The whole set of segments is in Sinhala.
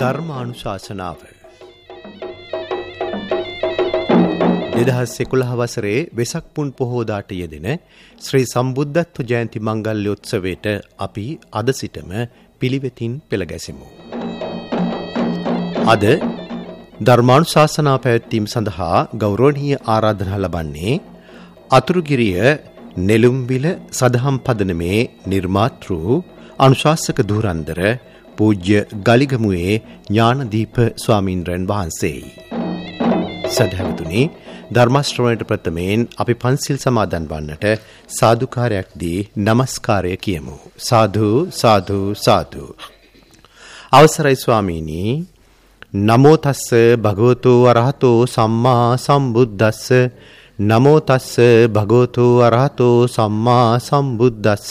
ධර්මානුශාසනාව දෙදහස් එකුළහ වසරේ වෙසක් පුන් පොහෝදාට යෙදෙන ශ්‍රී සම්බුද්ධත්ව ජයන්ති මංගල්‍යොත්සවයට අපි අද සිටම පිළිවෙතින් පෙළගැසෙමු. අද ධර්මානුශාසනා පැවැත්වීම සඳහා ගෞරවනීය ආරාධනා ලබන්නේ අතුරුගිරිය නෙළුම්විල සදහම් පදනමේ නිර්මාතෘ අනුශාසක ධුරන්දර පූජ්‍ය ගලිගමුවේ ඥානදීප ස්වාමීන්ද්‍රයන් වහන්සේයි. සදහැවතුනි ධර්මශ්‍රවණයට ප්‍රථමයෙන් අපි පන්සිල් සමාදන් වන්නට සාදුකාරයක් දී নমස්කාරය කියමු. සාදු සාදු සාදු. අවසරයි ස්වාමීනි නමෝ තස්ස භගවතු අරහතෝ සම්මා සම්බුද්දස්ස නමෝ තස්ස භගවතු අරහතෝ සම්මා සම්බුද්දස්ස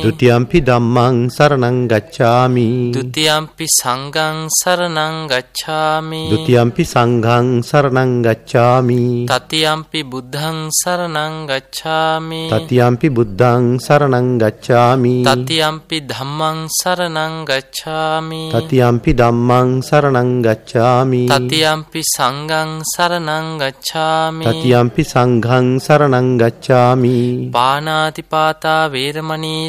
දුතියම්පි ධම්මං සරණං ගච්ඡාමි. ဒ ුතියම්පි සංඝං සරණං ගච්ඡාමි. දුතියම්පි සංඝං සරණං ගච්ඡාමි. තතියම්පි බුද්ධං සරණං ගච්ඡාමි. තතියම්පි බුද්ධං සරණං ගච්ඡාමි. තතියම්පි ධම්මං සරණං ගච්ඡාමි. තතියම්පි ධම්මං සරණං ගච්ඡාමි. තතියම්පි සංඝං සරණං ගච්ඡාමි. තතියම්පි සංඝං සරණං ගච්ඡාමි. පාණාතිපාතා වේරමණී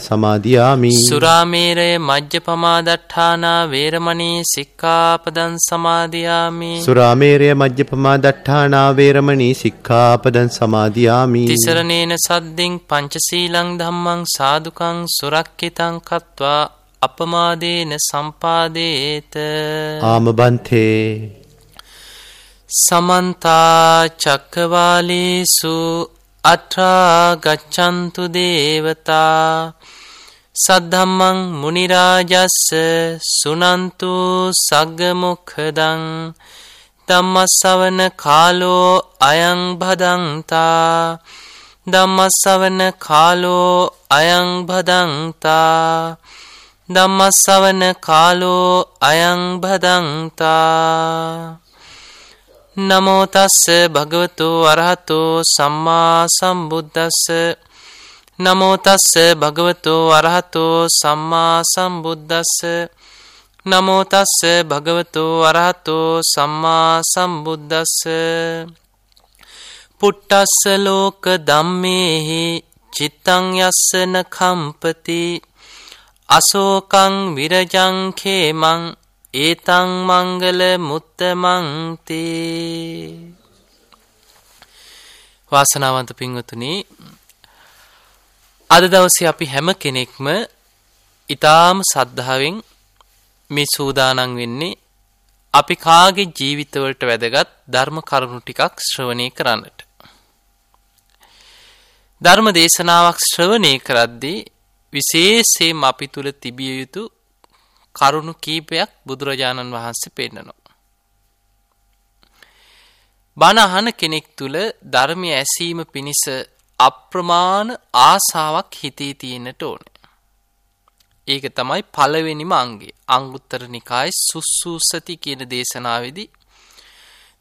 සමාදියාමි සුරාමේරය මජ්ජපමාදට්ඨානා වේරමණී සික්ඛාපදං සමාදියාමි සුරාමේරය මජ්ජපමා දට්ඨානා වේරමණී සික්ඛාපදං සමාදියාමි තිසරණේන සද්දින් පංචසීලං ධම්මං සාදුකං සුරක්කිතං කତ୍වා අපමාදේන සම්පාදේත. ආමබන්තේ. සමන්තා චක්කවාලේසු අත්‍රා ගච්ඡන්තු දේවතා සද්ධම්මං මුනි රාජස්ස සුනන්තු සග්ග මොක්ඛදං ධම්මස්සවන කාලෝ අයං භදන්තා ධම්මස්සවන කාලෝ අයං භදන්තා ධම්මස්සවන කාලෝ අයං භදන්තා නමෝ තස්ස භගවතු අරහතෝ සම්මා සම්බුද්දස්ස නමෝ තස්ස භගවතු අරහතෝ සම්මා සම්බුද්දස්ස. නමෝ තස්ස භගවතු අරහතෝ සම්මා සම්බුද්දස්ස. පුට්ටස්ස ලෝක ධම්මේහි චිත්තං යස්සන කම්පති. අසෝකං විරජං khemං ඒතං මංගල මුත්තමන්ති. වාසනාවන්ත පින්වතුනි අද දවසේ අපි හැම කෙනෙක්ම ඊටාම සද්ධාවෙන් මේ සූදානම් වෙන්නේ අපි කාගේ ජීවිතවලට වැදගත් ධර්ම කරුණු ටිකක් ශ්‍රවණය කරන්නට. ධර්ම දේශනාවක් ශ්‍රවණය කරද්දී විශේෂයෙන්ම අපි තුල තිබිය යුතු කරුණු කීපයක් බුදුරජාණන් වහන්සේ පෙන්නනවා. බණ අහන කෙනෙක් තුල ධර්මය ඇසීම පිණිස අප්‍රමාණ ආසාවක් හිතේ තියෙන්නට ඕනේ. ඒක තමයි පළවෙනිම අංගේ. අංගුත්තර නිකායේ සුස්සූසති කියන දේශනාවේදී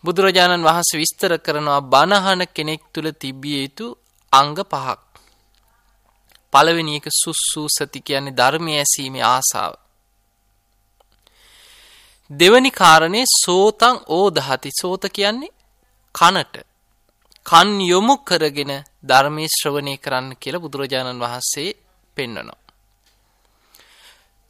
බුදුරජාණන් වහන්සේ විස්තර කරනවා බණහන කෙනෙක් තුල තිබිය යුතු අංග පහක්. පළවෙනි එක සුස්සූසති කියන්නේ ධර්මය ඇසීමේ ආසාව. දෙවැනි කාරණේ සෝතං ඕදහති සෝත කියන්නේ කනට කන් යොමු කරගෙන ධර්මයේ ශ්‍රවණය කරන්න කියලා බුදුරජාණන් වහන්සේ පෙන්වනවා.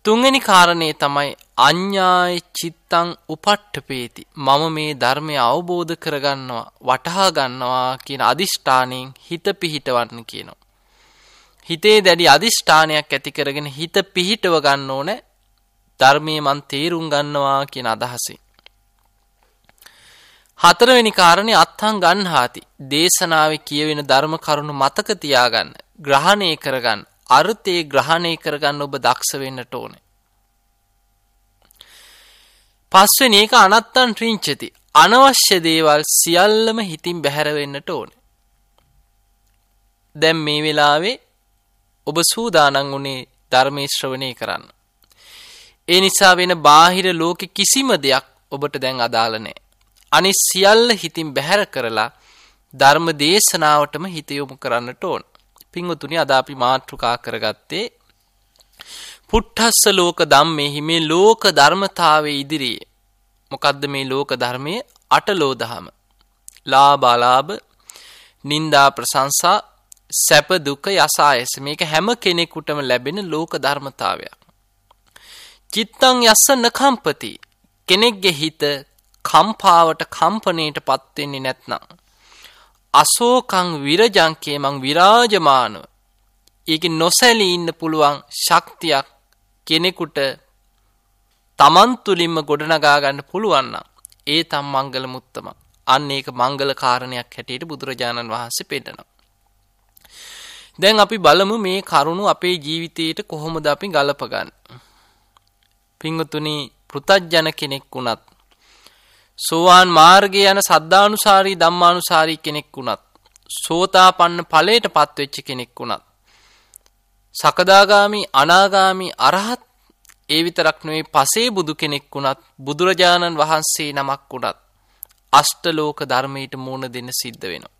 තුන්වෙනි කාරණේ තමයි අඤ්ඤාය චිත්තං උපට්ඨපේති. මම මේ ධර්මය අවබෝධ කරගන්නවා, වටහා ගන්නවා කියන අදිෂ්ඨාණයෙන් හිත පිහිටවන්න කියනවා. හිතේ දැඩි අදිෂ්ඨානයක් ඇති කරගෙන හිත පිහිටව ගන්න ඕනේ. ධර්මයේ මන් තේරුම් ගන්නවා කියන අදහසින්. හතරවෙනි කාරණේ අත්හං ගන්හාති. දේශනාවේ කියවෙන ධර්ම කරුණු මතක තියාගන්න, ග්‍රහණය කරගන්න, අර්ථයේ ග්‍රහණය කරගන්න ඔබ දක්ෂ වෙන්නට ඕනේ. පස්වෙනි එක අනත්තන් ත්‍රිංචති. අනවශ්‍ය දේවල් සියල්ලම හිතින් බැහැර වෙන්නට ඕනේ. දැන් මේ වෙලාවේ ඔබ සූදානම් වුණේ ධර්මයේ ශ්‍රවණය කරන්න. ඒ නිසා වෙන බාහිර ලෝකෙ කිසිම දෙයක් ඔබට දැන් අදාළ නැහැ. අනිත් සියල්ල හිතින් බැහැර කරලා ධර්ම දේශනාවටම හිත යොමු කරන්නට ඕන. පින්වතුනි අද අපි මාතෘකා කරගත්තේ පුට්ටස්ස ලෝක ධම්මෙහි මේ ලෝක ධර්මතාවයේ ඉදිරියේ මොකද්ද මේ ලෝක ධර්මයේ අටලෝ දහම. ලාභ අලාභ නිന്ദා ප්‍රශංසා සැප දුක යසායස මේක හැම කෙනෙකුටම ලැබෙන ලෝක ධර්මතාවයක්. චිත්තං යස්ස නකම්පති කෙනෙක්ගේ හිත කම්පාවට කම්පණයට පත් වෙන්නේ නැත්නම්. අශෝකං විරජංකේ මං විරාජමානව. ඒකේ නොසැලී ඉන්න පුළුවන් ශක්තියක් කෙනෙකුට තමන් තුලින්ම ගොඩනගා ගන්න පුළුවන් නම් ඒ තම් මංගල මුත්තම අන්න ඒක මංගල කාරණයක් හැටියට බුදුරජාණන් වහන්සේ පෙන්නනවා. දැන් අපි බලමු මේ කරුණු අපේ ජීවිතයට කොහොමද අපි ගලපගන්නේ? පිංගුතුනි පෘතජ්ජන කෙනෙක් වුණත් සෝවාන් මාර්ගයේ යන සද්ධානුසාරී ධම්මානුසාරී කෙනෙක් වුණත් සෝතාපන්න ඵලයට පත්වෙච්ච කෙනෙක් වුණත් සකදාගාමි අනාගාමි අරහත් ඒ විතරක් නෙවෙයි පසේ බුදු කෙනෙක් වුණත් බුදුරජාණන් වහන්සේ නමක් වුණත් අෂ්ටලෝක ධර්මයට මූණ දෙන්න සිද්ධ වෙනවා.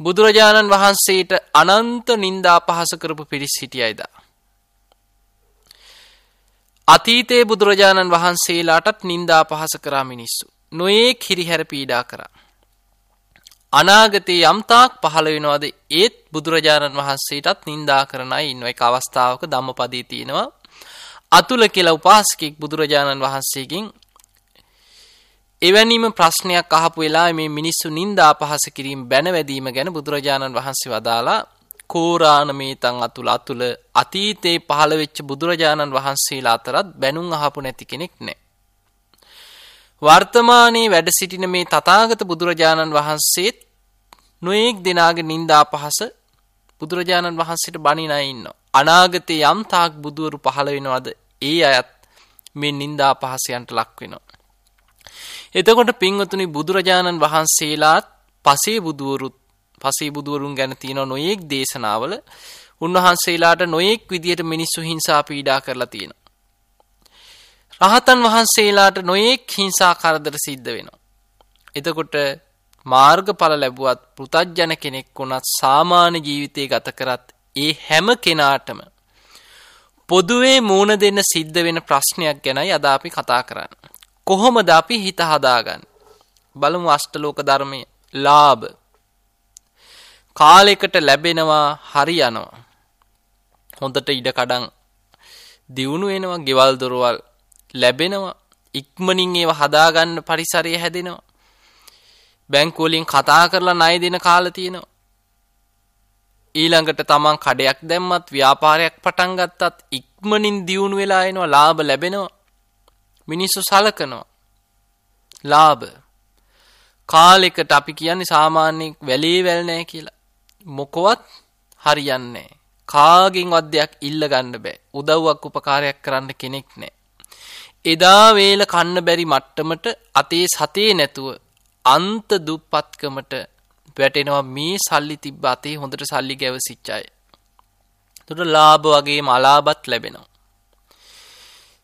බුදුරජාණන් වහන්සේට අනන්ත නින්දා පහස කරපු පිරිස් හිටියයිදා. අතීතයේ බුදුරජාණන් වහන්සේලාටත් නින්දා පහස කරා මිනිස්සු. නොඒ කිරිහැර පීඩා කරා. අනාගතයේ යම්තාක් පහළ වෙනවාද ඒත් බුදුරජාණන් වහන්සේටත් නින්දා කරනයි ඉන්න එක අවස්ථාවක ධම්මපදී තියෙනවා. අතුල කියලා උපාසකෙක් බුදුරජාණන් වහන්සේකින් එවැනිම ප්‍රශ්නයක් අහපු වෙලා මේ මිනිස්සු නින්දා පහස කිරීම බැනවැදීම ගැන බුදුරජාණන් වහන්සේ වදාලා කෝරාණමේතං අතුල අතුල අතීතේ පහළ වෙච්ච බුදුරජාණන් වහන්සේලා අතරත් බැනුම් අහපු නැති කෙනෙක් නැහැ. වර්තමානයේ වැඩ සිටින මේ තථාගත බුදුරජාණන් වහන්සේත් නොඑක් දෙනාගේ නිന്ദා පහස බුදුරජාණන් වහන්සේට බණිනා ඉන්නවා. අනාගතේ යම් තාක් බුදවරු පහළ වෙනවද ඒ අයත් මේ නිന്ദා පහසයන්ට ලක් වෙනවා. එතකොට පින්වතුනි බුදුරජාණන් වහන්සේලාත් පසේ බුදවරුත් පසේ බුදුවරුන් ගැන තියෙන නොයෙක් දේශනාවල උන්වහන්සේලාට නොයෙක් විදියට මිනිස්සු හිංසා පීඩා කරලා තියෙනවා. රහතන් වහන්සේලාට නොයෙක් හිංසා කරදර සිද්ධ වෙනවා. එතකොට මාර්ගඵල ලැබුවත් පෘතජ්ජන කෙනෙක් වුණත් සාමාන්‍ය ජීවිතය ගත කරත් ඒ හැම කෙනාටම පොදුවේ මූණ දෙන්න සිද්ධ වෙන ප්‍රශ්නයක් ගැනයි අද අපි කතා කරන්න. කොහොමද අපි හිත හදාගන්නේ? බලමු අෂ්ටලෝක ධර්මයේ ලාභ කාලෙකට ලැබෙනවා හරියනවා. හොඳට ඉඩ කඩන් දියුණු වෙනවා, ගෙවල් දොරවල් ලැබෙනවා. ඉක්මනින් ඒව හදාගන්න පරිසරය හැදෙනවා. බැංකු වලින් කතා කරලා ණය දෙන කාල තියෙනවා. ඊළඟට තමන් කඩයක් දැම්මත් ව්‍යාපාරයක් පටන් ගත්තත් ඉක්මනින් දියුණු වෙලා එනවා ලාභ ලැබෙනවා. මිනිස්සු සලකනවා. ලාභ කාලෙකට අපි කියන්නේ සාමාන්‍ය වැලේ වැල් නැහැ කියලා. මොකවත් හරියන්නේ කාගෙන් වද්දයක් ඉල්ල ගන්න බෑ. උදව්වක් උපකාරයක් කරන්න කෙනෙක් නෑ. එදා වේල කන්න බැරි මට්ටමට අතේ සතේ නැතුව අන්ත දුප්පත්කමට වැටෙනවා මේ සල්ලි තිබ්බ අතේ හොඳට සල්ලි ගැවසිච්ච අය. එතකොට ලාභ වගේම අලාභත් ලැබෙනවා.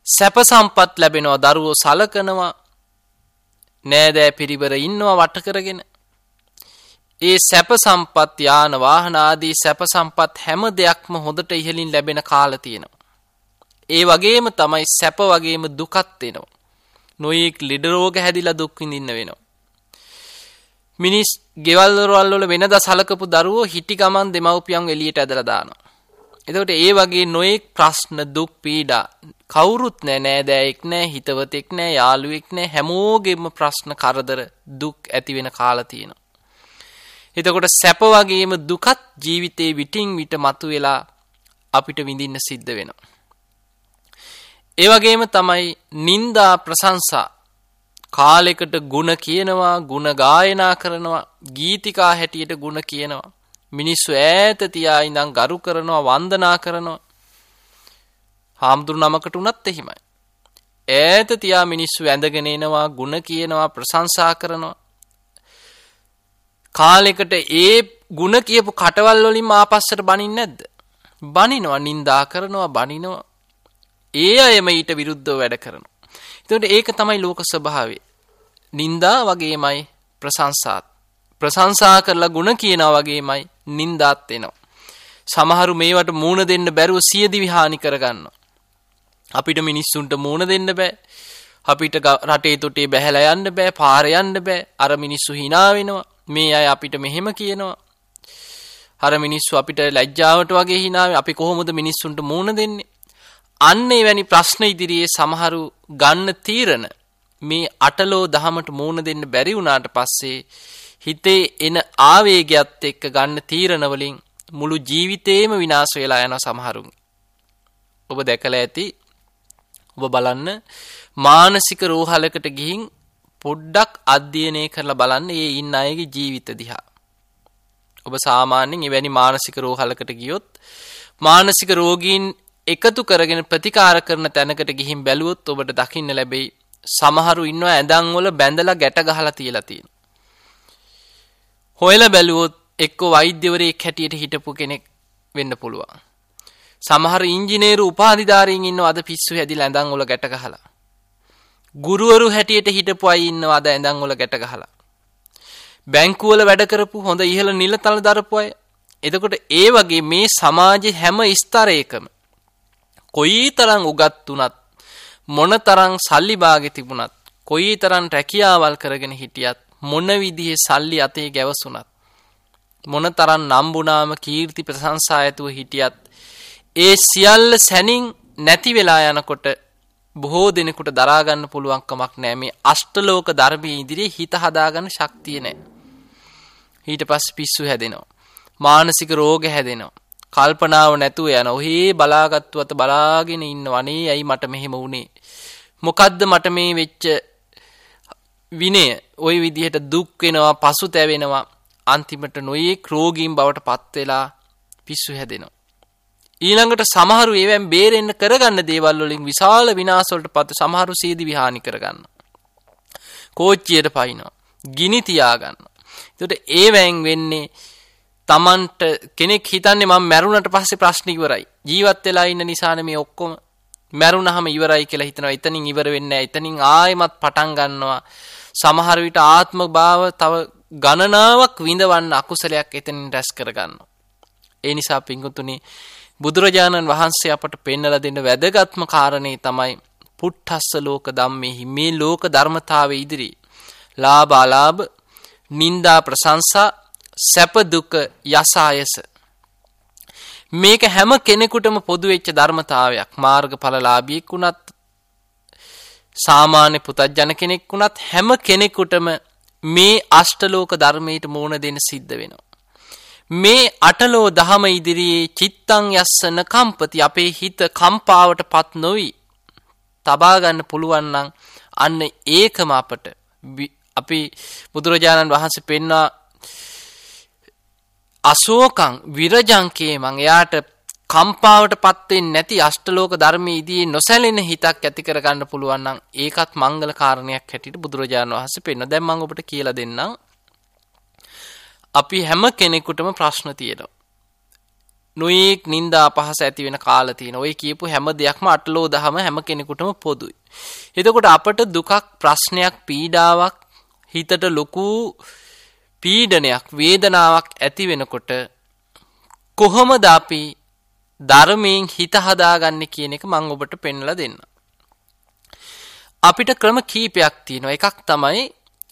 සැප සම්පත් ලැබෙනවා දරුවෝ සලකනවා නෑදෑ පිරිවර ඉන්නවා වට කරගෙන ඒ සැප සම්පත් යාන වාහන ආදී සැප සම්පත් හැම දෙයක්ම හොඳට ඉහලින් ලැබෙන කාල තියෙනවා. ඒ වගේම තමයි සැප වගේම දුකත් එනවා. නොයෙක් ලෙඩ රෝග හැදිලා දුක් විඳින්න වෙනවා. මිනිස් ගෙවල් දොරවල් වල වෙනදා සලකපු දරුවෝ හිටි ගමන් දෙමව්පියන් එළියට ඇදලා දානවා. එතකොට ඒ වගේ නොයෙක් ප්‍රශ්න දුක් පීඩා කවුරුත් නෑ නෑදෑයෙක් නෑ හිතවතෙක් නෑ යාළුවෙක් නෑ හැමෝගෙම ප්‍රශ්න කරදර දුක් ඇති වෙන කාලා තියෙනවා. එතකොට සැප වගේම දුකත් ජීවිතේ විටින් විට මතුවෙලා අපිට විඳින්න සිද්ධ වෙනවා. ඒ වගේම තමයි නිന്ദා ප්‍රශංසා කාලයකට ಗುಣ කියනවා, ಗುಣ ගායනා කරනවා, ගීතිකා හැටියට ಗುಣ කියනවා. මිනිස්සු ඈත තියා ඉඳන් ගරු කරනවා, වන්දනා කරනවා. හාමුදුරු නමකට උනත් එහිමයි. ඈත තියා මිනිස්සු ඇඳගෙන එනවා, ಗುಣ කියනවා, ප්‍රශංසා කරනවා. කාලෙකට ඒ ಗುಣ කියපු කටවල් වලින් ආපස්සට බනින්නේ නැද්ද බනිනවා නිඳා කරනවා බනිනවා ඒ අයම ඊට විරුද්ධව වැඩ කරනවා එතකොට ඒක තමයි ලෝක ස්වභාවය නින්දා වගේමයි ප්‍රශංසාත් ප්‍රශංසා කරලා ಗುಣ කියනා වගේමයි නින්දාත් වෙනවා සමහරු මේවට මූණ දෙන්න බැරුව සියදිවි හානි කරගන්නවා අපිට මිනිස්සුන්ට මූණ දෙන්න බෑ අපිට රටේ තොටේ බැහැලා යන්න බෑ පාර යන්න බෑ අර මිනිස්සු hina වෙනවා මේ අය අපිට මෙහෙම කියනවා. අර මිනිස්සු අපිට ලැජ්ජාවට වගේ hina අපි කොහොමද මිනිස්සුන්ට මූණ දෙන්නේ? අන්න එවැනි ප්‍රශ්න ඉදිරියේ සමහරු ගන්න තීරණ මේ අටලෝ දහමට මූණ දෙන්න බැරි වුණාට පස්සේ හිතේ එන ආවේගයත් එක්ක ගන්න තීරණ වලින් මුළු ජීවිතේම විනාශ වෙලා යන සමහරුන්. ඔබ දැකලා ඇති ඔබ බලන්න මානසික රෝහලකට ගිහින් පොඩ්ඩක් අධ්‍යයනය කරලා බලන්න ඒ ඉන්න අයගේ ජීවිත දිහා ඔබ සාමාන්‍යයෙන් එවැනි මානසික රෝහලකට ගියොත් මානසික රෝගීන් එකතු කරගෙන ප්‍රතිකාර කරන තැනකට ගිහින් බැලුවොත් ඔබට දකින්න ලැබෙයි සමහරු ඉන්නවා ඇඳන් වල බැඳලා ගැට ගහලා තියලා තියෙනවා. හොයලා බැලුවොත් එක්ක වෛද්‍යවරයෙක් හැටියට හිටපු කෙනෙක් වෙන්න පුළුවන්. සමහර ඉංජිනේරු උපාධිධාරීන් ඉන්නවා අද පිස්සු හැදිලා ඇඳන් වල ගැට ගහලා. ගුරුවරු හැටියට හිටපු අය ඉන්නවා අද ඇඳන් වල ගැට ගහලා. බැංකුවල වැඩ කරපු හොඳ ඉහළ නිලතල දරපු අය. එතකොට ඒ වගේ මේ සමාජයේ හැම ස්තරයකම කොයිතරම් උගත් උනත් මොනතරම් සල්ලි බාගේ තිබුණත් කොයිතරම් රැකියාවල් කරගෙන හිටියත් මොන විදිහේ සල්ලි අතේ ගැවසුණත් මොනතරම් නම්බුනාම කීර්ති ප්‍රශංසා ඇතුව හිටියත් ඒ සියල්ල සැනින් නැති වෙලා යනකොට බොහෝ දෙනෙකුට දරා ගන්න පුළුවන් කමක් නැහැ මේ අෂ්ටලෝක ධර්මයේ ඉදිරියේ හිත හදාගන්න ශක්තිය නැහැ. ඊට පස්සේ පිස්සු හැදෙනවා. මානසික රෝග හැදෙනවා. කල්පනාව නැතුව යන ඔහේ බලාගත්තු අත බලාගෙන ඉන්නව. අනේ ඇයි මට මෙහෙම වුනේ? මොකද්ද මට මේ වෙච්ච විනය? ওই විදිහට දුක් වෙනවා පසුතැවෙනවා. අන්තිමට නොයේක් රෝගීන් බවට පත් වෙලා පිස්සු හැදෙනවා. ඊළඟට සමහරු ඒවෙන් බේරෙන්න කරගන්න දේවල් වලින් විශාල විනාශ වලට පත් සමහරු සීදි විහානි කරගන්න කෝච්චියට පයින්නවා ගිනි තියාගන්න එතකොට ඒවෙන් වෙන්නේ තමන්ට කෙනෙක් හිතන්නේ මම මැරුණට පස්සේ ප්‍රශ්න ඉවරයි. ජීවත් වෙලා ඉන්න නිසානේ මේ ඔක්කොම මැරුණාම ඉවරයි කියලා හිතනවා. එතනින් ඉවර වෙන්නේ නැහැ. එතනින් ආයෙමත් පටන් ගන්නවා. සමහර විට ආත්ම භාව තව ගණනාවක් විඳවන්න අකුසලයක් එතනින් රැස් කරගන්නවා. ඒ නිසා පිංගුතුනි බුදුරජාණන් වහන්සේ අපට පෙන්වලා දෙන්න වැදගත්ම කාරණේ තමයි පුට්ටස්ස ලෝක ධම්මෙහි මේ ලෝක ධර්මතාවයේ ඉදිරි. ලාභ අලාභ නිന്ദා ප්‍රශංසා සැප දුක යසායස මේක හැම කෙනෙකුටම පොදු වෙච්ච ධර්මතාවයක්. මාර්ගඵලලාභියෙක් වුණත් සාමාන්‍ය පුතත්ජන කෙනෙක් වුණත් හැම කෙනෙකුටම මේ අෂ්ටලෝක ධර්මයට මෝන දෙන සිද්ධ වෙනවා. මේ අටලෝ දහම ඉදිරියේ චිත්තං යස්සන කම්පති අපේ හිත කම්පාවට පත් නොවි තබා ගන්න පුළුවන් නම් අන්න ඒකම අපට අපි බුදුරජාණන් වහන්සේ පෙන්වා අශෝකං විරජංකේ මං එයාට කම්පාවට පත් වෙන්නේ නැති අෂ්ටලෝක ධර්මයේදී නොසැලෙන හිතක් ඇති කරගන්න පුළුවන් නම් ඒකත් මංගල කාරණයක් හැටියට බුදුරජාණන් වහන්සේ පෙන්න. දැන් මම ඔබට කියලා දෙන්නම්. අපි හැම කෙනෙකුටම ප්‍රශ්න තියෙනවා. නොයෙක් නිന്ദා අපහාස ඇති වෙන කාල තියෙන. ඔය කියපු හැම දෙයක්ම අටලෝ දහම හැම කෙනෙකුටම පොදුයි. එතකොට අපට දුකක් ප්‍රශ්නයක් පීඩාවක් හිතට ලොකු පීඩනයක් වේදනාවක් ඇති වෙනකොට කොහොමද අපි ධර්මයෙන් හිත හදාගන්නේ කියන එක මම ඔබට පෙන්වලා දෙන්න. අපිට ක්‍රම කීපයක් තියෙනවා. එකක් තමයි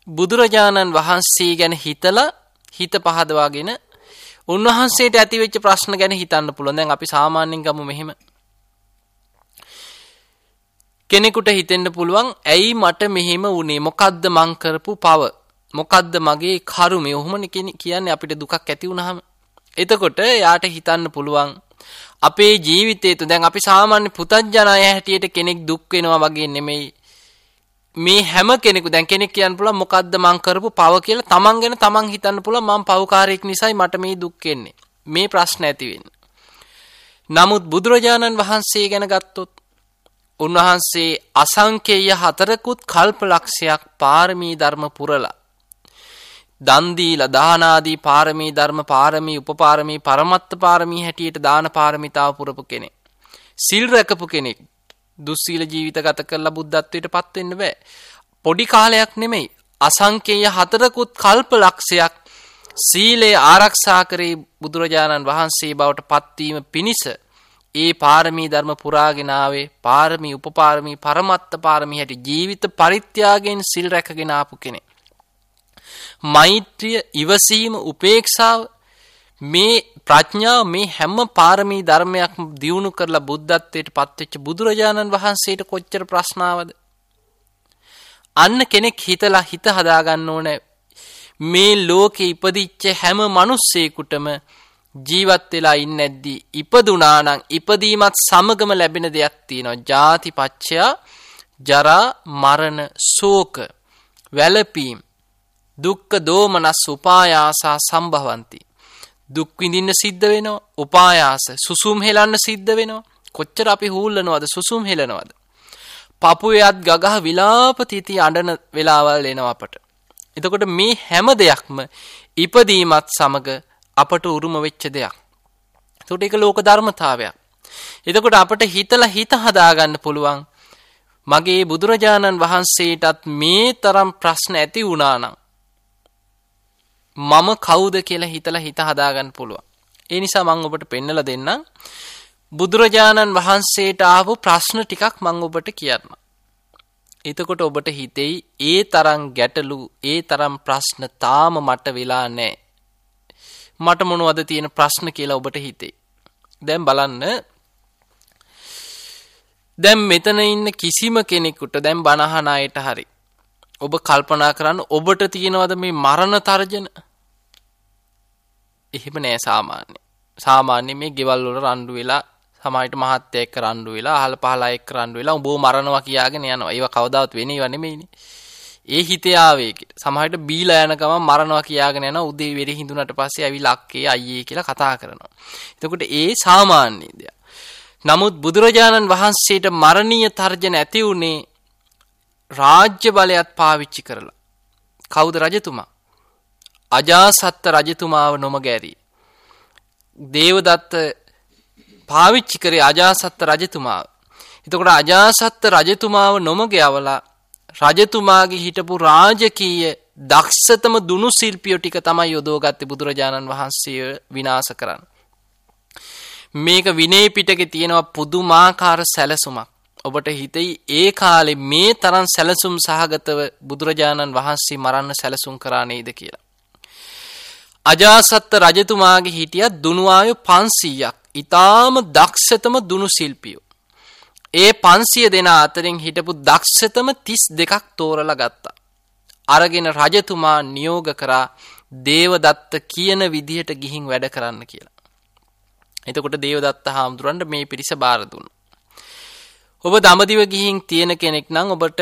බුදුරජාණන් වහන්සේ ගැන හිතලා හිත පහදවාගෙන උන්වහන්සේට ඇතිවෙච්ච ප්‍රශ්න ගැන හිතන්න පුළුවන්. දැන් අපි සාමාන්‍යයෙන් ගමු මෙහෙම. කෙනෙකුට හිතෙන්න පුළුවන් ඇයි මට මෙහෙම වුනේ? මොකද්ද මං කරපු පව? මොකද්ද මගේ කරුමේ? ඔහොමනේ කියන්නේ අපිට දුකක් ඇති වුනහම. එතකොට යාට හිතන්න පුළුවන් අපේ ජීවිතේ තු දැන් අපි සාමාන්‍ය පුතඥය හැටියට කෙනෙක් දුක් වෙනවා වගේ නෙමෙයි මේ හැම කෙනෙකු දැන් කෙනෙක් කියන්න පුළුවන් මොකද්ද මං කරපු පව කියලා තමන් ගැන තමන් හිතන්න පුළුවන් මං පවකාරයෙක් නිසායි මට මේ දුක් එන්නේ මේ ප්‍රශ්න ඇති වෙන්නේ නමුත් බුදුරජාණන් වහන්සේ ගැන ගත්තොත් උන්වහන්සේ අසංකේය හතරකුත් කල්පලක්ෂයක් පාරමී ධර්ම පුරලා දන් දීලා දාන ආදී පාරමී ධර්ම පාරමී උපපාරමී පරමත්ත පාරමී හැටියට දාන පාරමිතාව පුරපු කෙනෙක්. සිල් රැකපු කෙනෙක්. දුස්සීල ජීවිත ගත කරලා බුද්ධත්වයට පත් වෙන්න බෑ. පොඩි කාලයක් නෙමෙයි. අසංකේය හතරකුත් කල්ප ලක්ෂයක් සීලේ ආරක්ෂා කරේ බුදුරජාණන් වහන්සේ බවට පත්වීම පිණිස ඒ පාරමී ධර්ම පුරාගෙන ආවේ පාරමී උපපාරමී පරමත්ත පාරමී හැටි ජීවිත පරිත්‍යාගයෙන් සිල් රැකගෙන ආපු කෙනෙක්. මෛත්‍රිය ඉවසීම උපේක්ෂාව මේ ප්‍රඥාව මේ හැම පාරමී ධර්මයක්ම දියුණු කරලා බුද්ධත්වයට පත්වෙච්ච බුදුරජාණන් වහන්සේට කොච්චර ප්‍රශ්නාවද? අන්න කෙනෙක් හිතලා හිත හදාගන්න ඕන. මේ ලෝකෙ ඉපදිච්ච හැම මිනිස්සෙකුටම ජීවත් වෙලා ඉන්නේ නැද්දි ඉපදුනා නම් ඉපදීමත් සමගම ලැබෙන දෙයක් තියෙනවා. ජාතිපච්චය ජරා මරණ ශෝක වැළපීම් දුක්ඛ දෝමනස් උපායාසා සම්භවಂತಿ. දුක් විඳින්න සිද්ධ වෙනවා උපායාස සුසුම් හෙලන්න සිද්ධ වෙනවා. කොච්චර අපි හූල්ලනවද සුසුම් හෙලනවද? පපුවේත් ගගහ විලාප තීති අඬන වෙලාවල් එනවා අපට. එතකොට මේ හැම දෙයක්ම ඉපදීමත් සමග අපට උරුම වෙච්ච දෙයක්. එතකොට ඒක ලෝක ධර්මතාවයක්. එතකොට අපට හිතලා හිත හදාගන්න පුළුවන් මගේ බුදුරජාණන් වහන්සේටත් මේ තරම් ප්‍රශ්න ඇති වුණා නම් මම කවුද කියලා හිතලා හිත හදාගන්න පුළුවන්. ඒ නිසා මම ඔබට පෙන්නලා දෙන්නම්. බුදුරජාණන් වහන්සේට ආපු ප්‍රශ්න ටිකක් මම ඔබට කියන්නම්. එතකොට ඔබට හිතෙයි ඒ තරම් ගැටලු ඒ තරම් ප්‍රශ්න තාම මට වෙලා නැහැ. මට මොනවද තියෙන ප්‍රශ්න කියලා ඔබට හිතෙයි. දැන් බලන්න දැන් මෙතන ඉන්න කිසිම කෙනෙකුට දැන් බනහන අයට හරි ඔබ කල්පනා කරන්න ඔබට තියෙනවද මේ මරණ තර්ජන එහෙම නෑ සාමාන්‍ය. සාමාන්‍ය මේ ගෙවල් වල රණ්ඩු වෙලා සමාජයට මහත්ය එක්ක රණ්ඩු වෙලා අහල පහල එක්ක රණ්ඩු වෙලා උඹව මරනවා කියාගෙන යනවා. ඒව කවදාවත් වෙන්නේ ඒවා නෙමෙයිනේ. ඒ හිතේ ආවේගයට. සමහරට බීලා යන ගමන් මරනවා කියාගෙන යනවා. උදේ වෙරි හිඳුනට පස්සේ ඇවිල්ලා අක්කේ අයියේ කියලා කතා කරනවා. එතකොට ඒ සාමාන්‍ය දෙයක්. නමුත් බුදුරජාණන් වහන්සේට මරණීය තර්ජන ඇති වුණේ රාජ්‍ය බලයත් පාවිච්චි කරලා. කවුද රජතුමා? අජාසත්ත රජතුමාව නොමගැරී. දේවදත්ත පාවිච්චි කරේ අජාසත්ත රජතුමාව. එතකොට අජාසත්ත රජතුමාව නොමග යවලා රජතුමාගේ හිටපු රාජකීය දක්ෂතම දුනු ශිල්පියෝ ටික තමයි යොදවගත්තේ බුදුරජාණන් වහන්සේ විනාශ කරන්න. මේක විනය පිටකේ තියෙනවා පුදුමාකාර සැලසුමක්. ඔබට හිතෙයි ඒ කාලේ මේ තරම් සැලසුම් සහගතව බුදුරජාණන් වහන්සේ මරන්න සැලසුම් කරා නේද කියලා. අජාසත්ත රජතුමාගේ හිටියත් දුනුවායු 500ක්. ඊටාම දක්ෂතම දුනු ශිල්පියෝ. ඒ 500 දෙනා අතරින් හිටපු දක්ෂතම 32ක් තෝරලා ගත්තා. අරගෙන රජතුමා නියෝග කරා දේවදත්ත කියන විදිහට ගිහින් වැඩ කරන්න කියලා. එතකොට දේවදත්ත හාමුදුරන්ට මේ පිරිස බාර දුන්නා. ඔබ දඹදිව ගිහින් තියෙන කෙනෙක් නම් ඔබට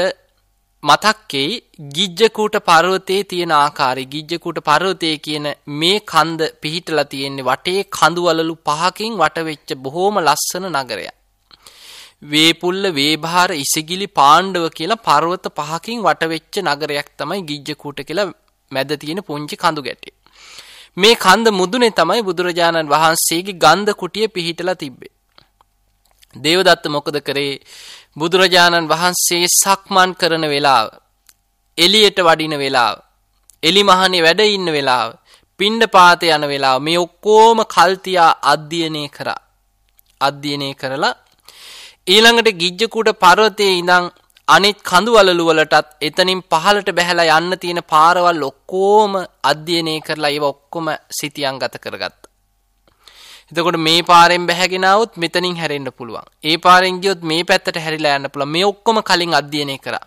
මතක්කෙයි ගිජ්ජකූට පර්වතයේ තියෙන ආකාරය ගිජ්ජකූට පර්වතයේ කියන මේ කන්ද පිහිටලා තියෙන්නේ වටේ කඳුවලලු පහකින් වටවෙච්ච බොහෝම ලස්සන නගරයක්. වේපුල්ල වේභාර ඉසිගිලි පාණ්ඩව කියලා පර්වත පහකින් වටවෙච්ච නගරයක් තමයි ගිජ්ජකූට කියලා මැද තියෙන පුංචි කඳු ගැටේ. මේ කන්ද මුදුනේ තමයි බුදුරජාණන් වහන්සේගේ ගන්ධ කුටිය පිහිටලා තිබ්බේ. දේවදත්ත මොකද කරේ බුදුරජාණන් වහන්සේ සක්මන් කරන වෙලාව එලියට වඩින වෙලාව එලි මහනේ වැඩ ඉන්න වෙලාව පිණ්ඩ පාත යන වෙලාව මේ ඔක්කෝම කල්තියා අධ්‍යයනය කරා අධ්‍යයනය කරලා ඊළඟට ගිජ්ජකුට පර්වතයේ ඉඳන් අනිත් කඳුවලලු වලටත් එතනින් පහළට බැහැලා යන්න තියෙන පාරවල් ඔක්කොම අධ්‍යයනය කරලා ඒව ඔක්කොම සිතියන් ගත කරගත්තා. එතකොට මේ පාරෙන් බැහැගෙන આવොත් මෙතනින් හැරෙන්න පුළුවන්. ඒ පාරෙන් ගියොත් මේ පැත්තට හැරිලා යන්න පුළුවන්. මේ ඔක්කොම කලින් අධ්‍යයනය කරා.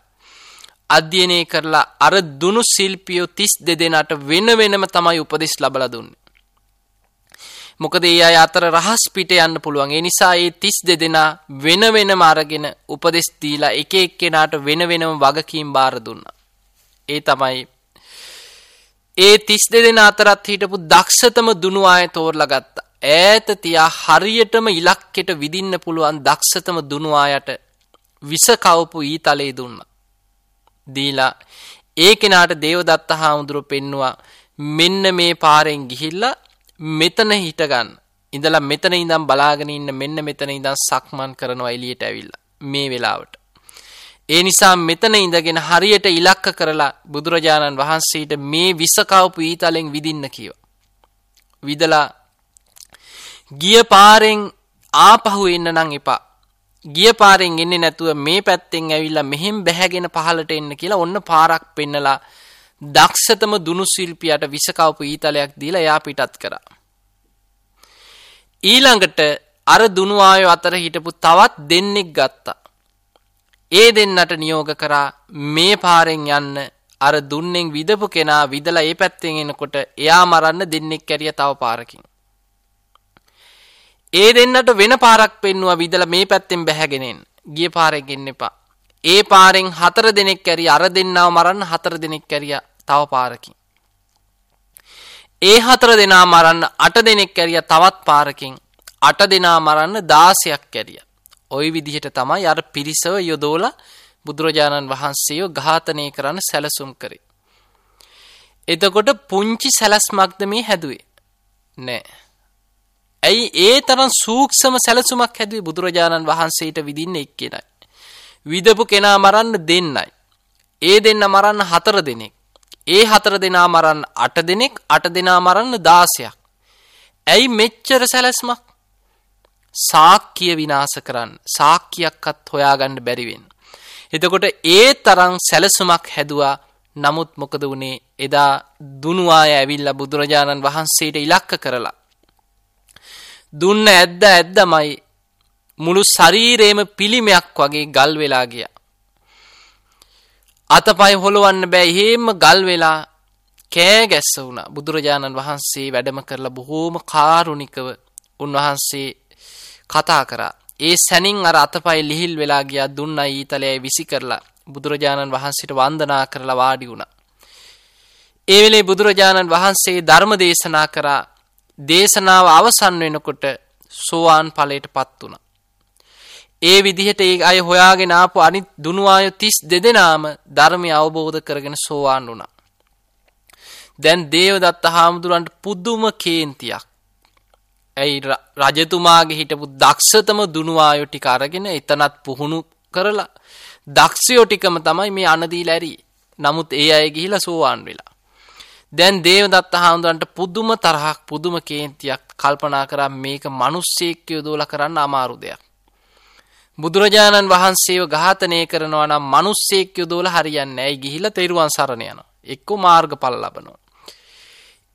අධ්‍යයනය කරලා අර දුනු ශිල්පියෝ 32 දෙනාට වෙන වෙනම තමයි උපදෙස් ලබලා දුන්නේ. මොකද ඒ අය අතර රහස් පිට යන්න පුළුවන්. ඒ නිසා ඒ 32 දෙනා වෙන වෙනම අරගෙන උපදෙස් දීලා එක එක්කෙනාට වෙන වෙනම වගකීම් බාර දුන්නා. ඒ තමයි ඒ 32 දෙනා අතරත් හිටපු දක්ෂතම දුනු අය තෝරලා ගත්තා. ඈත තියා හරියටම ඉලක්කෙට විදින්න පුළුවන් දක්ෂතම දුනු අයට විස කවපු ඊතලේ දුන්නා. දීලා ඒ කෙනාට දේවදත්ත හාමුදුරුව පෙන්නවා මෙන්න මේ පාරෙන් ගිහිල්ලා මෙතන හිටගන්න. ඉඳලා මෙතන ඉඳන් බලාගෙන ඉන්න මෙන්න මෙතන ඉඳන් සක්මන් කරනවා එළියට ඇවිල්ලා මේ වෙලාවට. ඒ නිසා මෙතන ඉඳගෙන හරියට ඉලක්ක කරලා බුදුරජාණන් වහන්සේට මේ විසකවපු ඊතලෙන් විදින්න කිව්වා. විදලා ගිය පාරෙන් ආපහු එන්න නම් එපා. ගිය පාරෙන් එන්නේ නැතුව මේ පැත්තෙන් ඇවිල්ලා මෙහෙන් බැහැගෙන පහලට එන්න කියලා ඔන්න පාරක් පෙන්නලා දක්ෂතම දුනු ශිල්පියට විසකවපු ඊතලයක් දීලා එයා පිටත් කරා. ඊළඟට අර දුනු ආයෝ අතර හිටපු තවත් දෙන්නෙක් ගත්තා. ඒ දෙන්නට නියෝග කරා මේ පාරෙන් යන්න අර දුන්නෙන් විදපු කෙනා විදලා ඒ පැත්තෙන් එනකොට එයා මරන්න දෙන්නෙක් කැරිය තව පාරකින්. ඒ දෙන්නට වෙන පාරක් පෙන්නවා විදලා මේ පැත්තෙන් බැහැගෙනෙන් ගිය පාරෙන් එන්න එපා. ඒ පාරෙන් හතර දෙනෙක් කැරිය අර දෙන්නව මරන්න හතර දෙනෙක් කැරිය තව පාරකින්. ඒ හතර දෙනා මරන්න අට දෙනෙක් කැරිය තවත් පාරකින් අට දෙනා මරන්න දාසයක් කැරිය. ඔය විදිහට තමයි අර පිරිසව යොදෝලා බුදුරජාණන් වහන්සේව ඝාතනය කරන්න සැලසුම් කරේ. එතකොට පුංචි සැලස්මක්ද මේ හැදුවේ. නෑ. ඇයි ඒ තරම් සූක්ෂම සැලසුමක් හැදුවේ බුදුරජාණන් වහන්සේට විදින්න එක්කෙනයි. විදපු කෙනා මරන්න දෙන්නයි. ඒ දෙන්න මරන්න හතර දෙනෙක්. ඒ හතර දෙනා මරන්න අට දෙනෙක් අට දෙනා මරන්න දාසයක්. ඇයි මෙච්චර සැලස්මක්? සාක්කිය විනාශ කරන්න සාක්කියක්වත් හොයාගන්න බැරිවෙන්. එතකොට ඒ තරම් සැලසුමක් හැදුවා නමුත් මොකද වුණේ එදා දුනුවාය ඇවිල්ලා බුදුරජාණන් වහන්සේට ඉලක්ක කරලා. දුන්න ඇද්ද ඇද්දමයි මුළු ශරීරේම පිළිමයක් වගේ ගල් වෙලා ගියා. අතපය හොලවන්න බෑ එහෙම ගල් වෙලා කෑ ගැස්ස වුණා. බුදුරජාණන් වහන්සේ වැඩම කරලා බොහෝම කාරුණිකව උන්වහන්සේ කතා කරා. ඒ සැනින් අර අතපය ලිහිල් වෙලා ගියා දුන්න ඊතලයේ විසි කරලා බුදුරජාණන් වහන්සේට වන්දනා කරලා වාඩි වුණා. ඒ වෙලේ බුදුරජාණන් වහන්සේ ධර්ම දේශනා කරා දේශනාව අවසන් වෙනකොට සෝවාන් ඵලයටපත් වුණා. ඒ විදිහට ඒ අය හොයාගෙන ආපු අනිත් දුනුවාය 32 දෙනාම ධර්මය අවබෝධ කරගෙන සෝවාන් වුණා. දැන් දේවදත්ත හාමුදුරන්ට පුදුම කේන්තියක්. ඇයි රජතුමාගේ හිටපු දක්ෂතම දුනුවායෝ ටික අරගෙන එතනත් පුහුණු කරලා දක්ෂයෝ ටිකම තමයි මේ අනදීලා ඇරි. නමුත් ඒ අය ගිහිලා සෝවාන් වෙලා. දැන් දේවදත්ත හාමුදුරන්ට පුදුම තරහක් පුදුම කේන්තියක් කල්පනා කරා මේක මිනිස්සෙක් යොදවලා කරන්න අමාරු දෙයක්. බුදුරජාණන් වහන්සේව ඝාතනය කරනවා නම් මිනිස්සෙක් යොදවලා හරියන්නේ නැහැ. ගිහිලා තෙරුවන් සරණ යනවා. එක්ක මාර්ගඵල ලබනවා.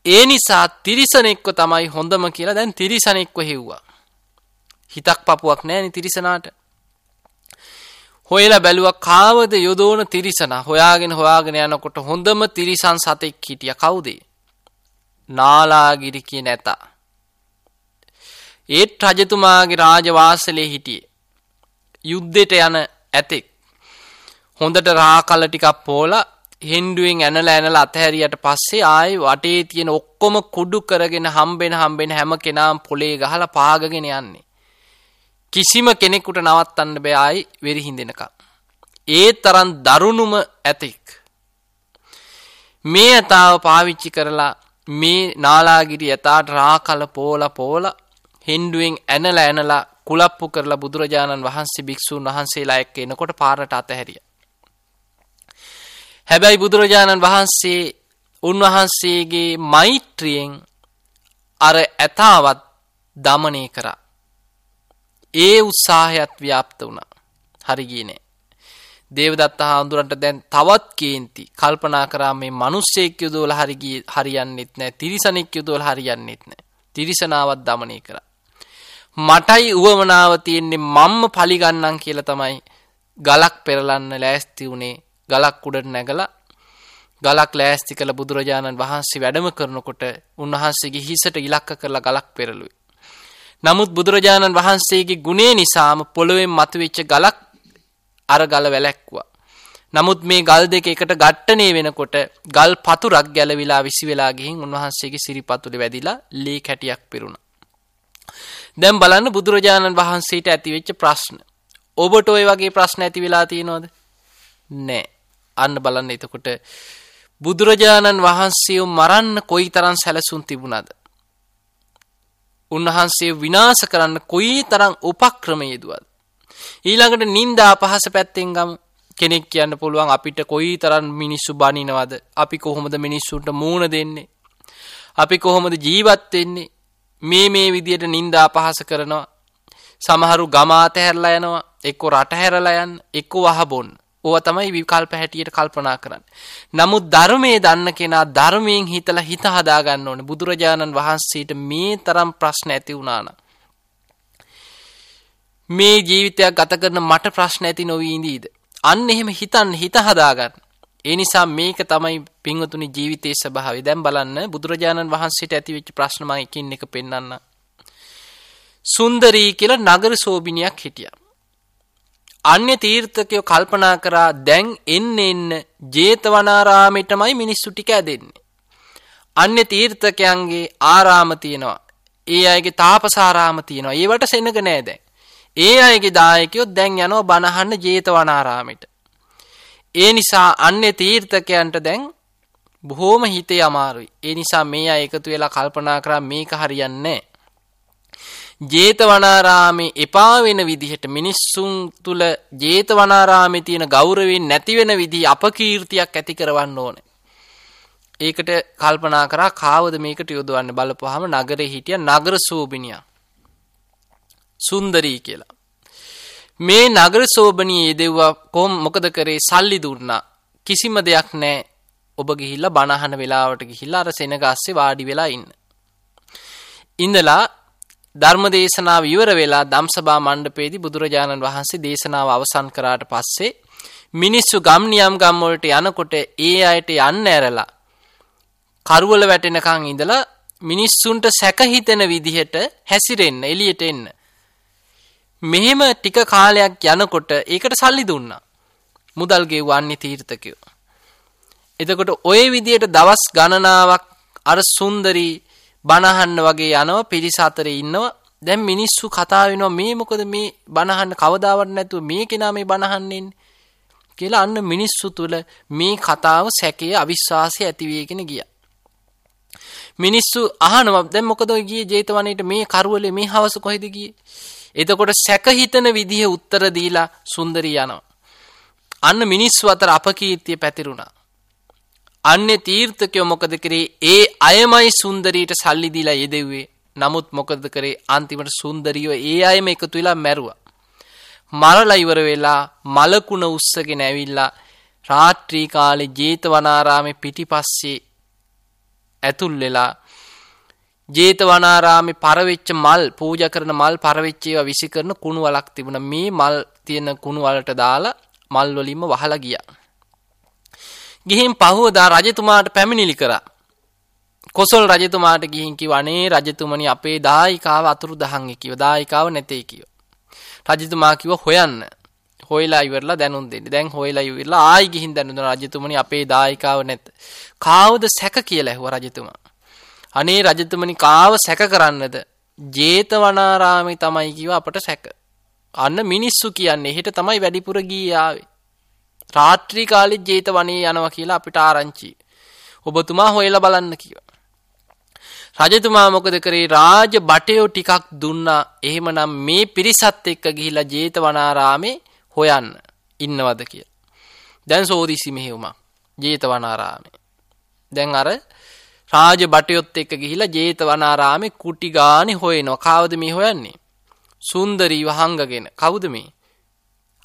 ඒ නිසා තිරිසනෙක්ව තමයි හොඳම කියලා දැන් තිරිසනෙක්ව හෙව්වා. හිතක් පපුවක් නෑනේ තිරිසනාට. හොයලා බැලුවා කාවද යොදෝන තිරිසනා හොයාගෙන හොයාගෙන යනකොට හොඳම තිරිසන් සතෙක් හිටියා කවුද? නාලාගිරි කියන ඇතා. ඒත් රජතුමාගේ රාජවාසලේ හිටියේ. යුද්ධෙට යන ඇතෙක්. හොඳට රාකල ටිකක් පෝලා හෙන්ඩුවෙන් ඇනලා ඇනලා අතහැරියට පස්සේ ආයි වටේ තියෙන ඔක්කොම කුඩු කරගෙන හම්බෙන හම්බෙන හැම කෙනාම පොලේ ගහලා පාගගෙන යන්නේ. කිසිම කෙනෙකුට නවත්තන්න බෑ ආයි වෙරි හින්දෙනකම්. ඒ තරම් දරුණුම ඇතෙක්. මේ ඇතාව පාවිච්චි කරලා මේ නාලාගිරි ඇතාට රාකල පෝල පෝල හෙන්ඩුවෙන් ඇනලා ඇනලා කුලප්පු කරලා බුදුරජාණන් වහන්සේ භික්ෂූන් වහන්සේලා එක්ක එනකොට පාරට අතහැරියා. හැබැයි බුදුරජාණන් වහන්සේ උන්වහන්සේගේ මෛත්‍රියෙන් අර ඇතාවත් දමනය කරා. ඒ උත්සාහයත් ව්‍යාප්ත වුණා. හරි ගියේ නෑ. දේවදත්ත හාමුදුරන්ට දැන් තවත් කේන්ති කල්පනා කරා මේ මිනිස්සෙක් යුදවල හරි ගියේ හරියන්නේත් නෑ. තිරිසනෙක් යුදවල හරියන්නේත් නෑ. තිරිසනාවත් দমনය කරා. මටයි උවමනාව තියෙන්නේ මම්ම පලි ගන්නම් කියලා තමයි ගලක් පෙරලන්න ලෑස්ති වුණේ. ගලක් උඩට නැගලා ගලක් ලෑස්ති කළ බුදුරජාණන් වහන්සේ වැඩම කරනකොට උන්වහන්සේගේ හිසට ඉලක්ක කරලා ගලක් පෙරළුවේ. නමුත් බුදුරජාණන් වහන්සේගේ ගුණේ නිසාම පොළොවෙන් මතුවෙච්ච ගලක් අර ගල වැලැක්කුවා. නමුත් මේ ගල් දෙක එකට ගට්ටනේ වෙනකොට ගල් පතුරක් ගැලවිලා විසි වෙලා ගිහින් උන්වහන්සේගේ සිරිපතුලේ වැදිලා ලේ කැටියක් පිරුණා. දැන් බලන්න බුදුරජාණන් වහන්සේට ඇතිවෙච්ච ප්‍රශ්න. ඔබට ඔය වගේ ප්‍රශ්න ඇති වෙලා තියෙනවද? නෑ. අන්න බලන්න එතකොට බුදුරජාණන් වහන්සේව මරන්න කොයිතරම් සැලසුම් තිබුණාද? උන්වහන්සේ විනාශ කරන්න කොයිතරම් උපක්‍රම යෙදුවද ඊළඟට නින්දා පහස පැත්තෙන් ගමු කෙනෙක් කියන්න පුළුවන් අපිට කොයිතරම් මිනිස්සු බනිනවද? අපි කොහොමද මිනිස්සුන්ට මූණ දෙන්නේ? අපි කොහොමද ජීවත් වෙන්නේ? මේ මේ විදියට නින්දා පහස කරනවා. සමහරු ගම අතහැරලා යනවා එක්ක රට හැරලා යන්න එක්ක වහ බොන්න ඕවා තමයි විකල්ප හැටියට කල්පනා කරන්නේ. නමුත් ධර්මයේ දන්න කෙනා ධර්මයෙන් හිතලා හිත හදා ගන්න ඕනේ. බුදුරජාණන් වහන්සේට මේ තරම් ප්‍රශ්න ඇති වුණා නම් මේ ජීවිතයක් ගත කරන මට ප්‍රශ්න ඇති නොවී ඉඳීද? අන්න එහෙම හිතන්න හිත හදාගන්න. ඒ නිසා මේක තමයි පින්වතුනි ජීවිතයේ ස්වභාවය. දැන් බලන්න බුදුරජාණන් වහන්සේට ඇතිවෙච්ච ප්‍රශ්න මම එකින් එක පෙන්වන්න. සුන්දරී කියලා නගර සෝබිනියක් හිටියා. අන්‍ය තීර්ථකයෝ කල්පනා කරා දැන් එන්න එන්න ජේතවනාරාමෙටමයි මිනිස්සු ටික ඇදෙන්නේ. අන්‍ය තීර්ථකයන්ගේ ආරාම තියෙනවා. ඒ අයගේ තාපසාරාම තියෙනවා. ඒවට සෙනග නෑ දැන්. ඒ අයගේ දායකයෝ දැන් යනවා බණහන්න ජේතවනාරාමෙට. ඒ නිසා අන්‍ය තීර්ථකයන්ට දැන් බොහෝම හිතේ අමාරුයි. ඒ නිසා මේ අය එකතු වෙලා කල්පනා කරා මේක හරියන්නේ නැහැ. ජේතවනාරාමේ එපා වෙන විදිහට මිනිස්සුන් තුල ජේතවනාරාමේ තියෙන ගෞරවයෙන් නැති වෙන විදිහ අපකීර්තියක් ඇති කරවන්න ඕනේ. ඒකට කල්පනා කරා කාවද මේකට යොදවන්න බලපුවාම නගරේ හිටිය නගර සෝබිනියා. සුන්දරී කියලා. මේ නගර සෝබනී යෙදෙව්වා කොම් මොකද කරේ සල්ලි දුන්නා. කිසිම දෙයක් නැහැ. ඔබ ගිහිල්ලා බණහන වෙලාවට ගිහිල්ලා අර සෙනගස්සේ වාඩි වෙලා ඉන්න. ඉඳලා ධර්ම දේශනාව ඉවර වෙලා ධම්සභා මණ්ඩපයේදී බුදුරජාණන් වහන්සේ දේශනාව අවසන් කරාට පස්සේ මිනිස්සු ගම් නියම් ගම් වලට යනකොට ඒ අයට යන්න ඇරලා කරවල වැටෙනකන් ඉඳලා මිනිස්සුන්ට සැක හිතෙන විදිහට හැසිරෙන්න එළියට එන්න. මෙහෙම ටික කාලයක් යනකොට ඒකට සල්ලි දුන්නා. මුදල් ගෙවන්නේ තීර්ථකයෝ. එතකොට ওই විදිහට දවස් ගණනාවක් අර සුන්දරී බණහන්න වගේ යනවා පිරිස අතරේ ඉන්නවා දැන් මිනිස්සු කතා වෙනවා මේ මොකද මේ බණහන්න කවදාවත් නැතුව මේ කෙනා මේ බණහන්නේ කියලා අන්න මිනිස්සු තුල මේ කතාව සැකය අවිශ්වාසය ඇති වෙගෙන ගියා. මිනිස්සු අහනවා දැන් මොකද ඔය ගියේ ජේතවනයේට මේ කරවලේ මේ හවස කොහෙද ගියේ? එතකොට සැක හිතන විදිහ උත්තර දීලා සුන්දරී යනවා. අන්න මිනිස්සු අතර අපකීර්තිය පැතිරුණා. අන්නේ තීර්ථකයෝ මොකද කරේ ඒ අයමයි සුන්දරීට සල්ලි දීලා යෙදෙව්වේ. නමුත් මොකද කරේ අන්තිමට සුන්දරියව ඒ අයම එකතු වෙලා මැරුවා. මරලා ඉවර වෙලා මලකුණ උස්සගෙන ඇවිල්ලා රාත්‍රී කාලේ ජේතවනාරාමේ පිටිපස්සේ ඇතුල් වෙලා ජේතවනාරාමේ පරවෙච්ච මල් පූජා කරන මල් පරවෙච්ච ඒවා විසි කරන කුණු වලක් තිබුණා. මේ මල් තියෙන කුණු වලට දාලා මල් වලින්ම වහලා ගියා. ගිහින් පහුවදා රජතුමාට පැමිණිලි කරා. කොසල් රජතුමාට ගිහින් කිව්වා අනේ රජතුමනි අපේ දායිකාව අතුරුදහන් කිව්වා. දායිකාව නැtei කිව්වා. රජතුමා කිව්වා හොයන්න. හොයලා ඉවරලා දැනුම් දෙන්න. දැන් හොයලා ඉවරලා ආයි ගිහින් දැනුම් දුන්නා රජතුමනි අපේ දායිකාව නැත. කාවද සැක කියලා ඇහුවා රජතුමා. අනේ රජතුමනි කාව සැක කරන්නද? ජේතවනාරාමේ තමයි කිව්වා අපට සැක. අන්න මිනිස්සු කියන්නේ හෙට තමයි වැඩිපුර ගියේ ආවේ. රාත්‍රී කාලෙ ජේතවනේ යනවා කියලා අපිට ආරංචි. ඔබතුමා හොයලා බලන්න කිව්වා. රජතුමා මොකද කරේ රාජ බටයෝ ටිකක් දුන්නා. එහෙමනම් මේ පිරිසත් එක්ක ගිහිලා ජේතවනාරාමේ හොයන්න ඉන්නවද කියලා. දැන් සෝදිසි මෙහෙයුමක් ජේතවනාරාමේ. දැන් අර රාජ බටයොත් එක්ක ගිහිලා ජේතවනාරාමේ කුටි ගානේ හොයනවා. කවුද මේ හොයන්නේ? සුන්දරීව හංගගෙන. කවුද මේ?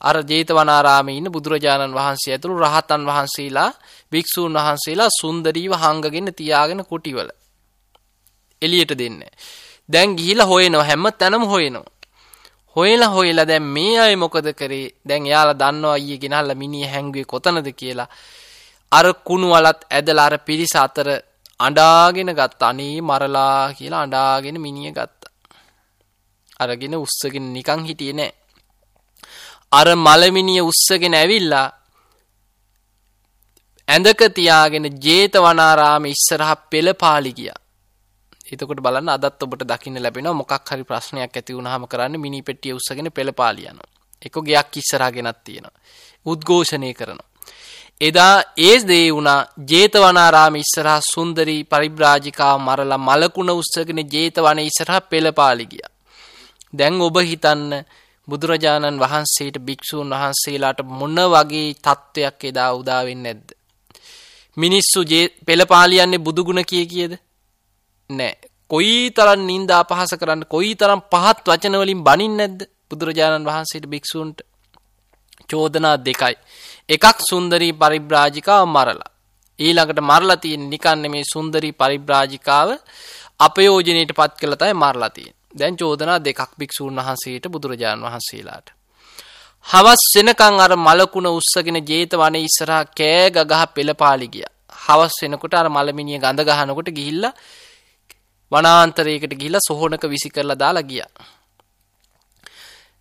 අර ජේතවනාරාමේ ඉන්න බුදුරජාණන් වහන්සේ ඇතුළු රහතන් වහන්සේලා භික්ෂූන් වහන්සේලා සුන්දරීව හංගගෙන තියාගෙන කුටිවල එළියට දෙන්නේ. දැන් ගිහිලා හොයනවා හැම තැනම හොයනවා. හොයලා හොයලා දැන් මේ අය මොකද කරේ? දැන් එයාලා දන්නවා අයියේ ගෙනල්ලා මිනිහ හැංගුවේ කොතනද කියලා. අර කුණු වලත් ඇදලා අර පිරිස අතර අඬාගෙන ගත්තා. අනේ මරලා කියලා අඬාගෙන මිනිහ ගත්තා. අරගෙන උස්සගෙන නිකන් හිටියේ නෑ. අර මලමිනිය උස්සගෙන ඇවිල්ලා ඇඳක තියාගෙන ජේතවනාරාම ඉස්සරහ පෙළපාලි ගියා. එතකොට බලන්න අදත් ඔබට දකින්න ලැබෙනවා මොකක් හරි ප්‍රශ්නයක් ඇති වුණාම කරන්නේ මිනි පෙට්ටිය උස්සගෙන පෙළපාලි යනවා. එක ගයක් ඉස්සරහා ගෙනත් තියෙනවා. උද්ඝෝෂණය කරනවා. එදා ඒ දේ වුණා ජේතවනාරාම ඉස්සරහා සුන්දරී පරිබ්‍රාජිකාව මරලා මලකුණ උස්සගෙන ජේතවන ඉස්සරහා පෙළපාලි ගියා. දැන් ඔබ හිතන්න බුදුරජාණන් වහන්සේට භික්ෂූන් වහන්සේලාට මොන වගේ තත්ත්වයක් එදා උදා වෙන්නේ නැද්ද? මිනිස්සු පෙළපාලියන්නේ බුදුගුණ කිය කියද? නෑ. කොයි තරම් නින්දා අපහාස කරන්න කොයි තරම් පහත් වචන වලින් බනින්නේ නැද්ද? බුදුරජාණන් වහන්සේට භික්ෂූන්ට චෝදනා දෙකයි. එකක් සුන්දරී පරිබ්‍රාජිකාව මරලා. ඊළඟට මරලා තියෙන නිකන් නෙමේ සුන්දරී පරිබ්‍රාජිකාව අපයෝජනයට පත් කළා තමයි මරලා තියෙන්නේ. දැන් චෝදනා දෙකක් භික්ෂූන් වහන්සේට බුදුරජාණන් වහන්සේලාට. හවස් වෙනකන් අර මලකුණ උස්සගෙන ජේතවනේ ඉස්සරහා කෑ ගගහ පෙළපාලි ගියා. හවස් වෙනකොට අර මලමිනිය ගඳ ගහනකොට ගිහිල්ලා වනාන්තරයකට ගිහිල්ලා සොහොනක විසි කරලා දාලා ගියා.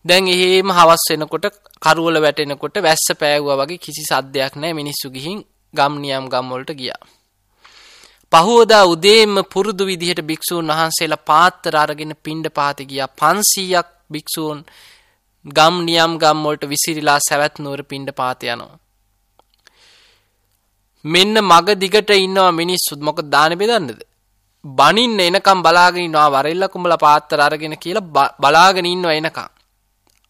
දැන් එහෙම හවස් වෙනකොට කරුවල වැටෙනකොට වැස්ස පෑවුවා වගේ කිසි සද්දයක් නැහැ මිනිස්සු ගිහින් ගම් නියම් ගම් වලට ගියා. පහුවදා උදේම පුරුදු විදිහට භික්ෂූන් වහන්සේලා පාත්තර අරගෙන පිණ්ඩ පාති ගියා 500ක් භික්ෂූන් ගම් නියම් ගම් වලට විසිරිලා සවැත් නුවර පිණ්ඩ පාත යනවා. මෙන්න මග දිගට ඉන්නවා මිනිස්සුත් මොකද දාන බෙදන්නද? බනින්න එනකම් බලාගෙන ඉන්නවා වරෙල්ල කුඹලා පාත්තර අරගෙන කියලා බලාගෙන ඉන්නවා එනකම්.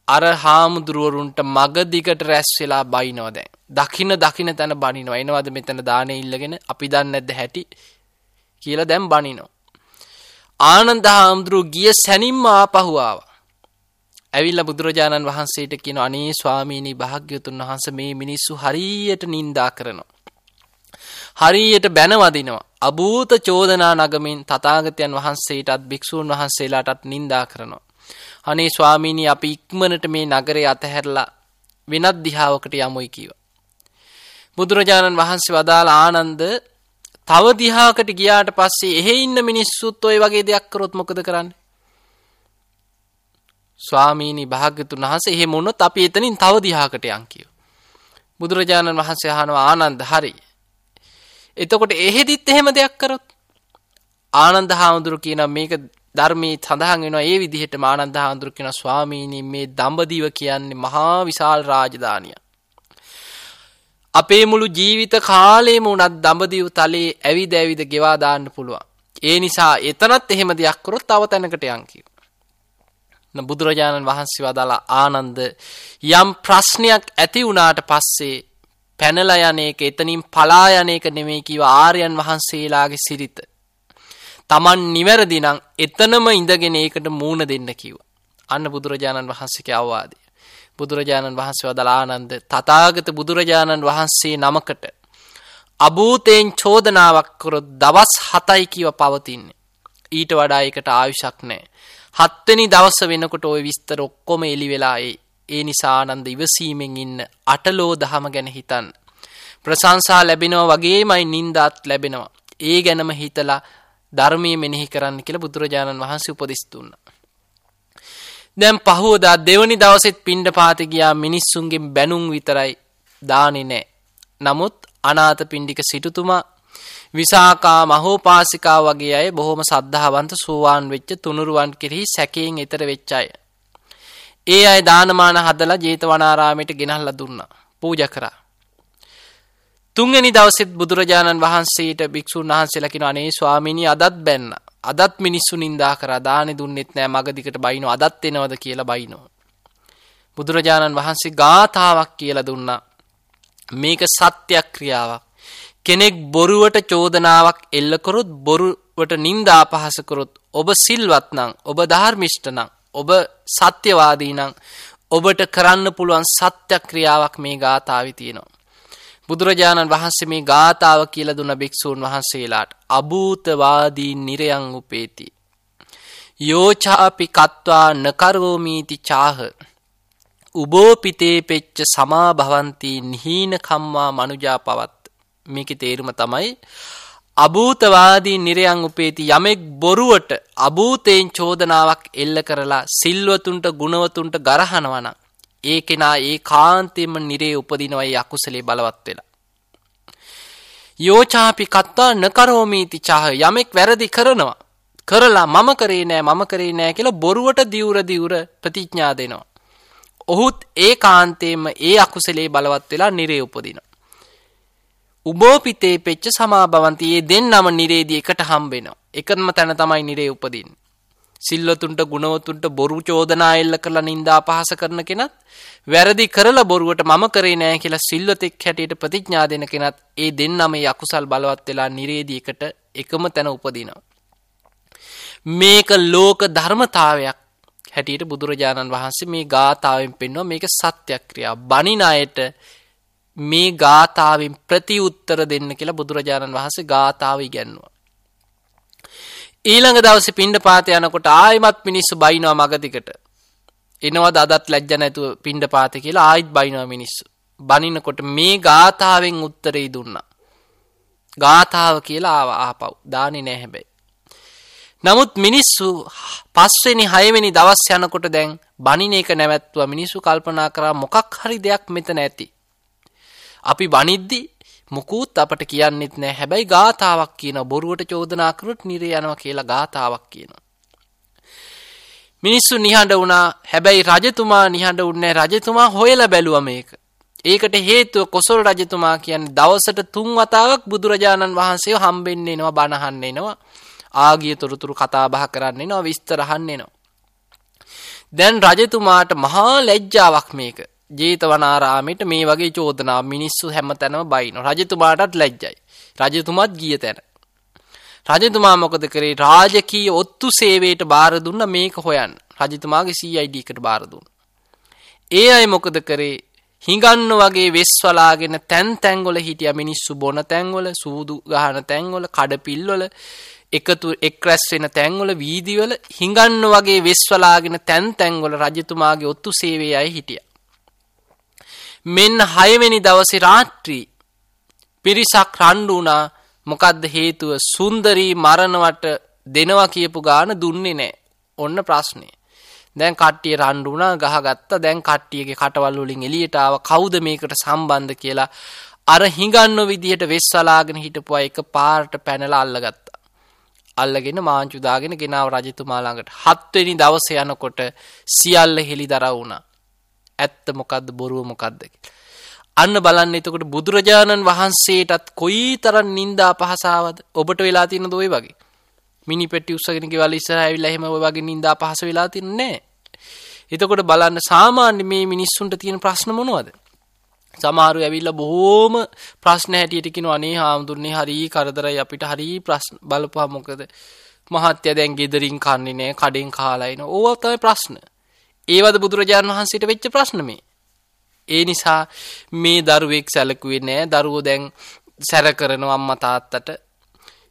අර හාමුදුරුවරුන්ට මග දිගට රැස් වෙලා බයිනවා දැන්. දකින්න දකින්න තැන බනිනවා. එනවද මෙතන දානේ ඉල්ලගෙන අපි දන්නේ නැද්ද හැටි කියලා දැන් බනිනවා. ආනන්ද හාමුදුරුව ගිය සැනින්ම ආපහු ආවා. ඇවිල්ලා බුදුරජාණන් වහන්සේට කියන අනේ ස්වාමීනි භාග්‍යවතුන් වහන්සේ මේ මිනිස්සු හරියට නිඳා කරනවා. හරියට බැනවදිනවා. අභූත චෝදනා නගමින් තථාගතයන් වහන්සේටත් භික්ෂූන් වහන්සේලාටත් නිඳා කරනවා. අනේ ස්වාමීනි අපි ඉක්මනට මේ නගරේ අතහැරලා වෙනත් දිහාවකට යමුයි කිව්වා. බුදුරජාණන් වහන්සේ වදාළ ආනන්ද තව දිහාකට ගියාට පස්සේ එහෙ ඉන්න මිනිස්සුත් ওই වගේ දෙයක් කරොත් මොකද කරන්නේ? ස්වාමීනි භාග්‍යතුන් වහන්සේ එහෙම වුණොත් අපි එතනින් තව දිහාකට යන් කියෝ. බුදුරජාණන් වහන්සේ අහනවා ආනන්ද හරි. එතකොට එහෙදිත් එහෙම දෙයක් කරොත් ආනන්ද හාමුදුරු කියනවා මේක ධර්මයේ සඳහන් වෙනවා ඒ විදිහට ආනන්ද හාමුදුරු කියන ස්වාමීනි මේ දඹදිව කියන්නේ මහා විශාල රාජධානියක්. අපේ මුළු ජීවිත කාලෙම උනත් දඹදිව තලයේ ඇවිද ඇවිද ගෙවා දාන්න පුළුවන්. ඒ නිසා එතනත් එහෙම දෙයක් කරොත් තව තැනකට යන් කිව්වා. බුදුරජාණන් වහන්සේ වදාලා ආනන්ද යම් ප්‍රශ්නයක් ඇති වුණාට පස්සේ පැනලා යන එක එතනින් පලා යන එක නෙමෙයි කිව්ව ආර්යයන් වහන්සේලාගේ සිරිත. Taman නිවැරදි නම් එතනම ඉඳගෙන ඒකට මූණ දෙන්න කිව්වා. අන්න බුදුරජාණන් වහන්සේගේ අවවාදය. බුදුරජාණන් වහන්සේ වදාලා ආනන්ද තථාගත බුදුරජාණන් වහන්සේ නමකට අභූතෙන් චෝදනාවක් කරොත් දවස් 7යි කියව පවතින්නේ. ඊට වඩා ඒකට ආයුෂක් නැහැ. හත්වෙනි දවස වෙනකොට ওই විස්තර ඔක්කොම එලි වෙලා ඒ නිසා ආනන්ද ඉවසීමෙන් ඉන්න අටලෝ දහම ගැන හිතන්න. ප්‍රශංසා ලැබෙනවා වගේමයි නින්දාත් ලැබෙනවා. ඒ ගැනම හිතලා ධර්මයේ මෙනෙහි කරන්න කියලා බුදුරජාණන් වහන්සේ උපදෙස් දුන්නා. දැන් පහුවදා දෙවනි දවසෙත් පිණ්ඩපාත ගියා මිනිස්සුන්ගෙන් බැනුම් විතරයි දානේ නැහැ. නමුත් අනාථ පිණ්ඩික සිටුතුමා විසාකා මහෝපාසිකා වගේ අය බොහොම සද්ධාවන්ත සෝවාන් වෙච්ච තුනුරුවන් කෙරෙහි සැකයෙන් ඈතර වෙච්ච අය. ඒ අය දානමාන හදලා ජේතවනාරාමයට ගෙනල්ලා දුන්නා. පූජා කරා. තුන්වෙනි දවසෙත් බුදුරජාණන් වහන්සේට භික්ෂුන් වහන්සේලා කියනවා අනේ ස්වාමීනි අදත් බැන්න. අදත් මිනිස්සු නින්දා කරා දානේ දුන්නෙත් නෑ මගදිකට බයිනෝ අදත් එනවද කියලා බයිනෝ. බුදුරජාණන් වහන්සේ ගාථාවක් කියලා දුන්නා. මේක සත්‍යක්‍රියාවක්. කෙනෙක් බොරුවට චෝදනාවක් එල්ල කරොත් බොරුවට නින්දා අපහාස කරොත් ඔබ සිල්වත් නම් ඔබ ධර්මිෂ්ඨ නම් ඔබ සත්‍යවාදී නම් ඔබට කරන්න පුළුවන් සත්‍යක්‍රියාවක් මේ ගාථාවේ තියෙනවා. බුදුරජාණන් වහන්සේ මේ ගාථාව කියලා දුන්න භික්ෂූන් වහන්සේලාට අභූතවාදී නිරයන් උපේති. යෝචාපි කත්වා නකරෝමීති චාහ උබෝපිතේ පෙච්ච සමා භවන්ති නිහීන කම්මා මනුජා පවත් මේක තේරුම තමයි අභූතවාදී නිරයන් උපේති යමෙක් බොරුවට අභූතයෙන් චෝදනාවක් එල්ල කරලා සිල්වතුන්ට ගුණවතුන්ට ගරහනවන ඒ කෙනා ඒ කාන්තෙම නිරේ උපදිනවයි අකුසලේ බලවත් වෙලා යෝචාපි කත්තා නකරෝමීති චාහ යමෙක් වැරදි කරනවා කරලා මම කරේ නෑ මම කරේ නෑ කියලා බොරුවට දිවුර දිවුර ප්‍රතිඥා දෙනවා ඔහුත් ඒ කාන්තේම ඒ අකුසලේ බලවත් වෙලා නිරේ උපදිනවා උබෝපිතේ පෙච්ච සමාභවන්ති ඒ දෙන්නම නිරේදී එකට හම්බෙනවා. එකම තැන තමයි නිරේ උපදින්නේ. සිල්වතුන්ට ගුණවතුන්ට බොරු චෝදනා එල්ල කරලා නින්දා අපහාස කරන කෙනත් වැරදි කරලා බොරුවට මම කරේ නෑ කියලා සිල්වතෙක් හැටියට ප්‍රතිඥා දෙන කෙනත් ඒ දෙන්නම මේ අකුසල් බලවත් වෙලා නිරේදී එකට එකම තැන උපදිනවා. මේක ලෝක ධර්මතාවයක් හැටියට බුදුරජාණන් වහන්සේ මේ ගාථාවෙන් පෙන්වුවා මේක සත්‍යක්‍රියා. බණින අයට මේ ගාථාවෙන් ප්‍රති උත්තර දෙන්න කියලා බුදුරජාණන් වහන්සේ ගාථාව ඉගැන්වුවා. ඊළඟ දවසේ පිණ්ඩපාත යනකොට ආයිමත් මිනිස්සු බයිනවා මගදිකට. එනවද අදත් ලැජ්ජ නැතුව පිණ්ඩපාත කියලා ආයිත් බයිනවා මිනිස්සු. බනිනකොට මේ ගාථාවෙන් උත්තරේ දුන්නා. ගාථාව කියලා ආව ආපව්. දාන්නේ නැහැ හැබැයි. නමුත් මිනිස්සු පස්වෙනි හයවෙනි දවස් යනකොට දැන් බනින එක නැවැත්තුව මිනිස්සු කල්පනා කරා මොකක් හරි දෙයක් මෙතන ඇති. අපි වනිද්දි මුකුත් අපට කියන්නෙත් නෑ හැබැයි ගාථාවක් කියන බොරුවට චෝදනා කරොත් නිරේ යනවා කියලා ගාථාවක් කියනවා. මිනිස්සු නිහඬ වුණා හැබැයි රජතුමා නිහඬ වුණේ රජතුමා හොයලා බැලුවා මේක. ඒකට හේතුව කොසල් රජතුමා කියන්නේ දවසට තුන් වතාවක් බුදුරජාණන් වහන්සේව හම්බෙන්න එනවා බණහන්න එනවා. ආගිය තොරතුරු කතා බහ කරන්න එනවා විස්තර අහන්න එනවා. දැන් රජතුමාට මහා ලැජ්ජාවක් මේක. ජේතවනාරාමයට මේ වගේ චෝදනා මිනිස්සු හැමතැනම බයින රජතුමාටත් ලැජ්ජයි. රජතුමත් ගිය තැන. රජතුමා මොකද කරේ රාජකීය ඔත්තු සේවයට බාර දුන්න මේක හොයන් රජතුමාගේ CIDකට බාර දුන්න. ඒ අය මොකද කරේ හිඟන්න වගේ වෙස්වලාගෙන තැන් තැන්ගොල හිටිය මිනිස්සු බොන තැන්වල සූදු ගහන තැන්වල කඩපිල්වල එකතු එක් රැස් වෙන තැන්වල වීදිවල හිඟන්න වගේ වෙස්වලාගෙන තැන් තැන්වල රජතුමාගේ ඔත්තු සේවය අය හිටිය. මෙන්න හයවෙනි දවසේ රාත්‍රී පිරිසක් රණ්ඩු වුණා මොකද්ද හේතුව සුන්දරී මරණවට දෙනවා කියපු ගාන දුන්නේ නැහැ. ඔන්න ප්‍රශ්නේ. දැන් කට්ටිය රණ්ඩු වුණා ගහගත්තා. දැන් කට්ටියගේ කටවල් වලින් එළියට ආව කවුද මේකට සම්බන්ධ කියලා අර හිඟන්නෝ විදිහට වෙස්සලාගෙන හිටපු අය එක පාරට පැනලා අල්ලගත්තා. අල්ලගෙන මාංචු දාගෙන ගෙනාව රජතුමා ළඟට. හත්වෙනි දවසේ යනකොට සියල්ල හෙළිදරව් වුණා. ඇත්ත මොකද්ද බොරුව මොකද්ද අන්න බලන්න එතකොට බුදුරජාණන් වහන්සේටත් කොයිතරම් නිନ୍ଦා පහසාවද ඔබට වෙලා තියෙනද ওই වගේ? මිනිපෙට්ටි උස්සගෙන ගෙවල් ඉස්සරහ ඇවිල්ලා එහෙම ওই වගේ නිନ୍ଦා පහස වෙලා තින්නේ එතකොට බලන්න සාමාන්‍ය මේ මිනිස්සුන්ට තියෙන ප්‍රශ්න මොනවද? සමහරු ඇවිල්ලා බොහෝම ප්‍රශ්න හැටියට කියනවා අනේ හාමුදුරනේ හරි කරදරයි අපිට හරි ප්‍රශ්න බලපුවා මොකද? මහත්ය දැන් ගෙදරින් කන්නේ නැහැ කඩෙන් කාලා එන ඕවා තමයි ප්‍රශ්න. ඒවද බුදුරජාණන් වහන්සේට වෙච්ච ප්‍රශ්න මේ. ඒ නිසා මේ දරුවෙක් සැලකුවේ නෑ දරුවෝ දැන් සැර කරනවා අම්මා තාත්තට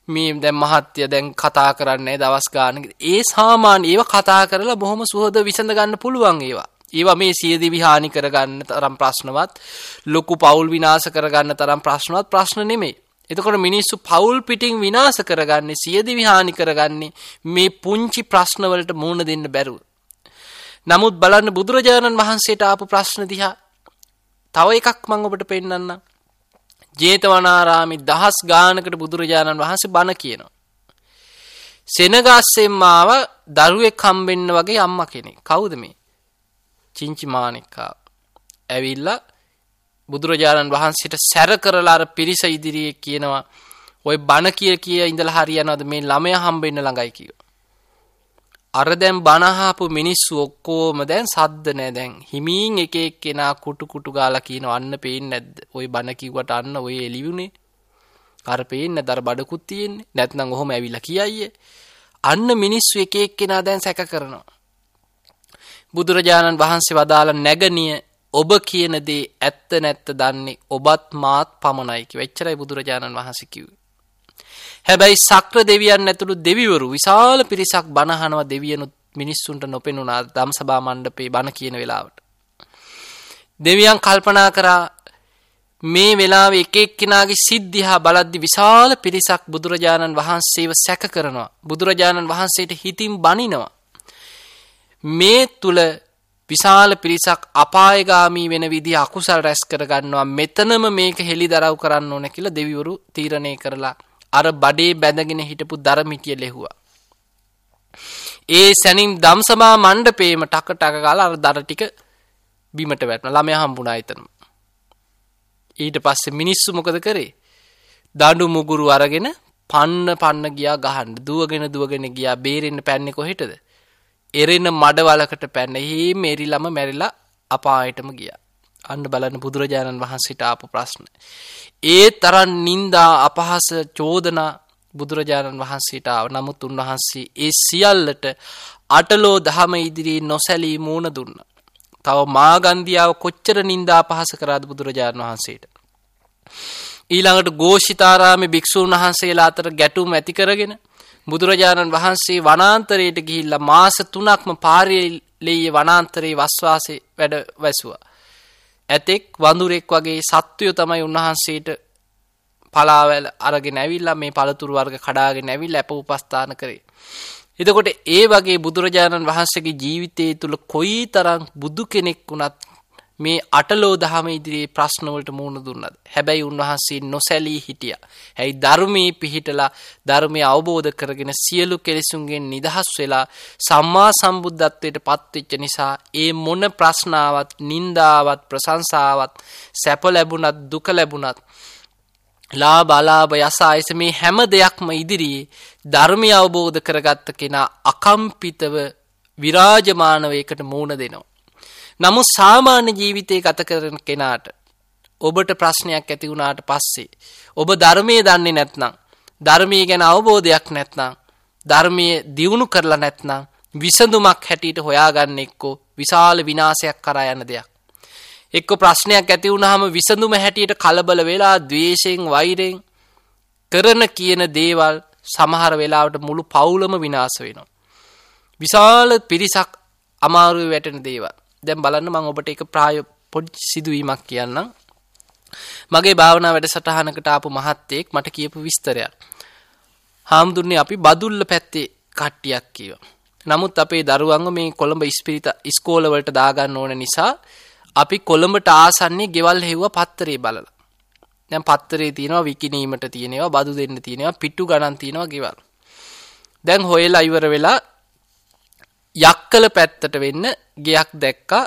මේ දැන් මහත්ය දැන් කතා කරන්නේ දවස් ගානක ඒ සාමාන්‍ය ඒවා කතා කරලා බොහොම සුහද විසඳ ගන්න පුළුවන් ඒවා. ඒවා මේ සියදිවි හානි කරගන්න තරම් ප්‍රශ්නවත් ලොකු පවුල් විනාශ කරගන්න තරම් ප්‍රශ්නවත් ප්‍රශ්න නෙමෙයි. එතකොට මිනිස්සු පවුල් පිටින් විනාශ කරගන්නේ සියදිවි හානි කරගන්නේ මේ පුංචි ප්‍රශ්නවලට මුහුණ දෙන්න බැරුව. නමුත් බලන්න බුදුරජාණන් වහන්සේට ආපු ප්‍රශ්න දිහා තව එකක් මම ඔබට පෙන්වන්නම්. ජේතවනාරාමේ දහස් ගානකට බුදුරජාණන් වහන්සේ බණ කියනවා. සෙනගස්සෙන් මාව දරුවෙක් හම්බෙන්න වගේ අම්මා කෙනෙක්. කවුද මේ? චිංචි මාණික්කා. ඇවිල්ලා බුදුරජාණන් වහන්සේට සැර කරලා අර පිරිස ඉදිරියේ කියනවා ඔය බණ කිය කිය ඉඳලා හරියනවද මේ ළමයා හම්බෙන්න ළඟයි කියෝ. අර දැන් බනහාපු මිනිස්සු ඔක්කෝම දැන් සද්ද නෑ දැන්. හිමීන් එක එක්කෙනා කුටු කුටු ගාලා කියනවා අන්න පේන්නේ නැද්ද? ওই බන කිව්වට අන්න ඔය එළියුනේ අර පේන්නේ නැද්ද? අර බඩකුත් තියෙන්නේ. නැත්නම් ඔහොම ඇවිල්ලා කියයියේ. අන්න මිනිස්සු එක එක්කෙනා දැන් සැක කරනවා. බුදුරජාණන් වහන්සේ වදාළ නැගණිය ඔබ කියන දේ ඇත්ත නැත්ත දන්නේ ඔබත් මාත් පමණයි කිව්ව. එච්චරයි බුදුරජාණන් වහන්සේ කිව්වේ. හැබැයි සක්‍ර දෙවියන් ඇතුළු දෙවිවරු විශාල පිරිසක් බණහනව දෙවියනුත් මිනිස්සුන්ට නොපෙනුනා දම්සභා මණ්ඩපේ බණ කියන වෙලාවට. දෙවියන් කල්පනා කරා මේ වෙලාවේ එක එක්කෙනාගේ සිද්ධිහා බලද්දි විශාල පිරිසක් බුදුරජාණන් වහන්සේව සැක කරනවා. බුදුරජාණන් වහන්සේට හිතින් බනිනවා. මේ තුල විශාල පිරිසක් අපායගාමී වෙන විදි අකුසල් රැස් කරගන්නවා මෙතනම මේක හෙළි දරව් කරන්න ඕන කියලා දෙවිවරු තීරණය කරලා අර බඩේ බැඳගෙන හිටපු දරමිටිය ලෙහුවා. ඒ සැනින් දම්සමා මණ්ඩපේම ටක ටක ගාලා අර දර ටික බිමට වැටෙන ළමයා හම්බුණා එතනම. ඊට පස්සේ මිනිස්සු මොකද කරේ? දඬු මුගුරු අරගෙන පන්න පන්න ගියා ගහන්න. දුවගෙන දුවගෙන ගියා බේරෙන්න පැන්නේ කොහෙටද? එරෙන මඩවලකට පැන්න. හේ මෙරිලම මැරිලා අපායටම ගියා. අන්න බලන්න බුදුරජාණන් වහන්සේට ආපු ප්‍රශ්න. ඒ තරම් නිന്ദා අපහාස චෝදනා බුදුරජාණන් වහන්සේට ආව. නමුත් උන්වහන්සේ ඒ සියල්ලට අටලෝ දහම ඉදිරියේ නොසැලී මූණ දුන්නා. තව මාගන්දියාව කොච්චර නින්දා පහස කරාද බුදුරජාණන් වහන්සේට. ඊළඟට ගෝෂිතාරාමේ භික්ෂූන් වහන්සේලා අතර ගැටුම් ඇති කරගෙන බුදුරජාණන් වහන්සේ වනාන්තරයට ගිහිල්ලා මාස 3ක්ම පාරේලෙය වනාන්තරයේ වස්වාසේ වැඩ වැසුවා. ඇතෙක් වඳුරෙක් වගේ සත්වයෝ තමයි උන්වහන්සේට පලාවැල අරගෙන ඇවිල්ලා මේ පළතුරු වර්ග කඩාගෙන ඇවිල්ලා අප උපස්ථාන කරේ. එතකොට ඒ වගේ බුදුරජාණන් වහන්සේගේ ජීවිතය තුළ කොයි තරම් බුදු කෙනෙක් වුණත් මේ අටලෝ දහම ඉදිරියේ ප්‍රශ්නවලට මුහුණ දුන්නද. හැබැයි උන්වහන්සේ නොසැලී හිටිය. හැයි ධර්මී පිහිටලා ධර්මය අවබෝධ කරගෙන සියලු කෙලෙසුන්ගෙන් නිදහස් වෙලා සම්මා සම්බුද්ධත්වයට පත්වෙච්ච නිසා ඒ මොන ප්‍රශ්නාවත් නින්දාවත් ප්‍රසංසාවත් සැප ලැබුණත් දුක ලැබුණත් ලා බලාභ යසායස මේ හැම දෙයක්ම ඉදිරියේ ධර්මය අවබෝධ කරගත්ත කෙනා අකම්පිතව විරාජමානවයකට මූුණ දෙනවා. නමුත් සාමාන්‍ය ජීවිතය ගත කරන කෙනාට ඔබට ප්‍රශ්නයක් ඇති වුණාට පස්සේ. ඔබ ධර්මය දන්නේ නැත්නම්. ධර්මය ගැන අවබෝධයක් නැත්නම්. ධර්මය දියුණු කරලා නැත්නම් විසඳුමක් හැටියට හොයාගන්න එක්කෝ විශාල විනාසයක් කරා යන දෙයක්. එක්ක ප්‍රශ්නයක් ඇති වුණාම විසඳුම හැටියට කලබල වෙලා ද්වේෂයෙන් වෛරයෙන් කරන කියන දේවල් සමහර වෙලාවට මුළු පවුලම විනාශ වෙනවා. විශාල පිරිසක් අමාරුවේ වැටෙන දේවල්. දැන් බලන්න මම ඔබට එක ප්‍රාය පොඩි සිදුවීමක් කියන්නම්. මගේ භාවනා වැඩසටහනකට ආපු මහත්තයෙක් මට කියපු විස්තරයක්. හාමුදුරනේ අපි බදුල්ල පැත්තේ කට්ටියක් කියව. නමුත් අපේ දරුවන්ව මේ කොළඹ ඉස්පිරිත ඉස්කෝලවලට දාගන්න ඕන නිසා අපි කොළඹට ආසන්නේ ගෙවල් හෙව්ව පත්තරේ බලලා. දැන් පත්තරේ තියෙනවා විකිනීමට තියෙනවා බදු දෙන්න තියෙනවා පිටු ගණන් තියෙනවා ගෙවල්. දැන් හොයලා ඉවර වෙලා යක්කල පැත්තට වෙන්න ගෙයක් දැක්කා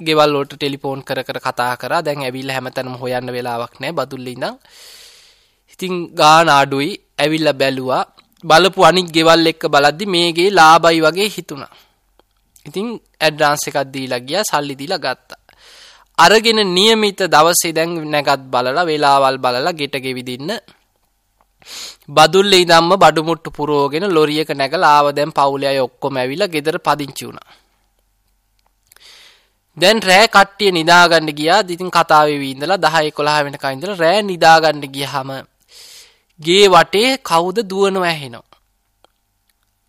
ගෙවල් වලට ටෙලිෆෝන් කර කර කතා කරා දැන් ඇවිල්ලා හැමතැනම හොයන්න වෙලාවක් නැහැ බදුල්ලේ ඉඳන්. ඉතින් ගාන අඩුයි ඇවිල්ලා බැලුවා බලපු අනිත් ගෙවල් එක්ක බලද්දි මේ ගේ ලාභයි වගේ හිතුණා. ඉතින් ඇඩ්වාන්ස් එකක් දීලා ගියා සල්ලි දීලා ගත්තා. අරගෙන નિયમિત දවසේ දැන් නැගත් බලලා වේලාවල් බලලා ගෙට ගෙවිදින්න බදුල්ලේ ඉඳන්ම බඩුමුට්ටු පුරවගෙන ලොරියක නැගලා ආව දැන් පවුලේ අය ඔක්කොම ඇවිල්ලා ගෙදර පදිංචි වුණා. දැන් රෑ කට්ටිය නිදාගන්න ගියා. ඉතින් කතාවේ වීඳලා 10 11 වෙනකන් ඉඳලා රෑ නිදාගන්න ගියාම ගේ වටේ කවුද දුවනවා ඇහෙනවා.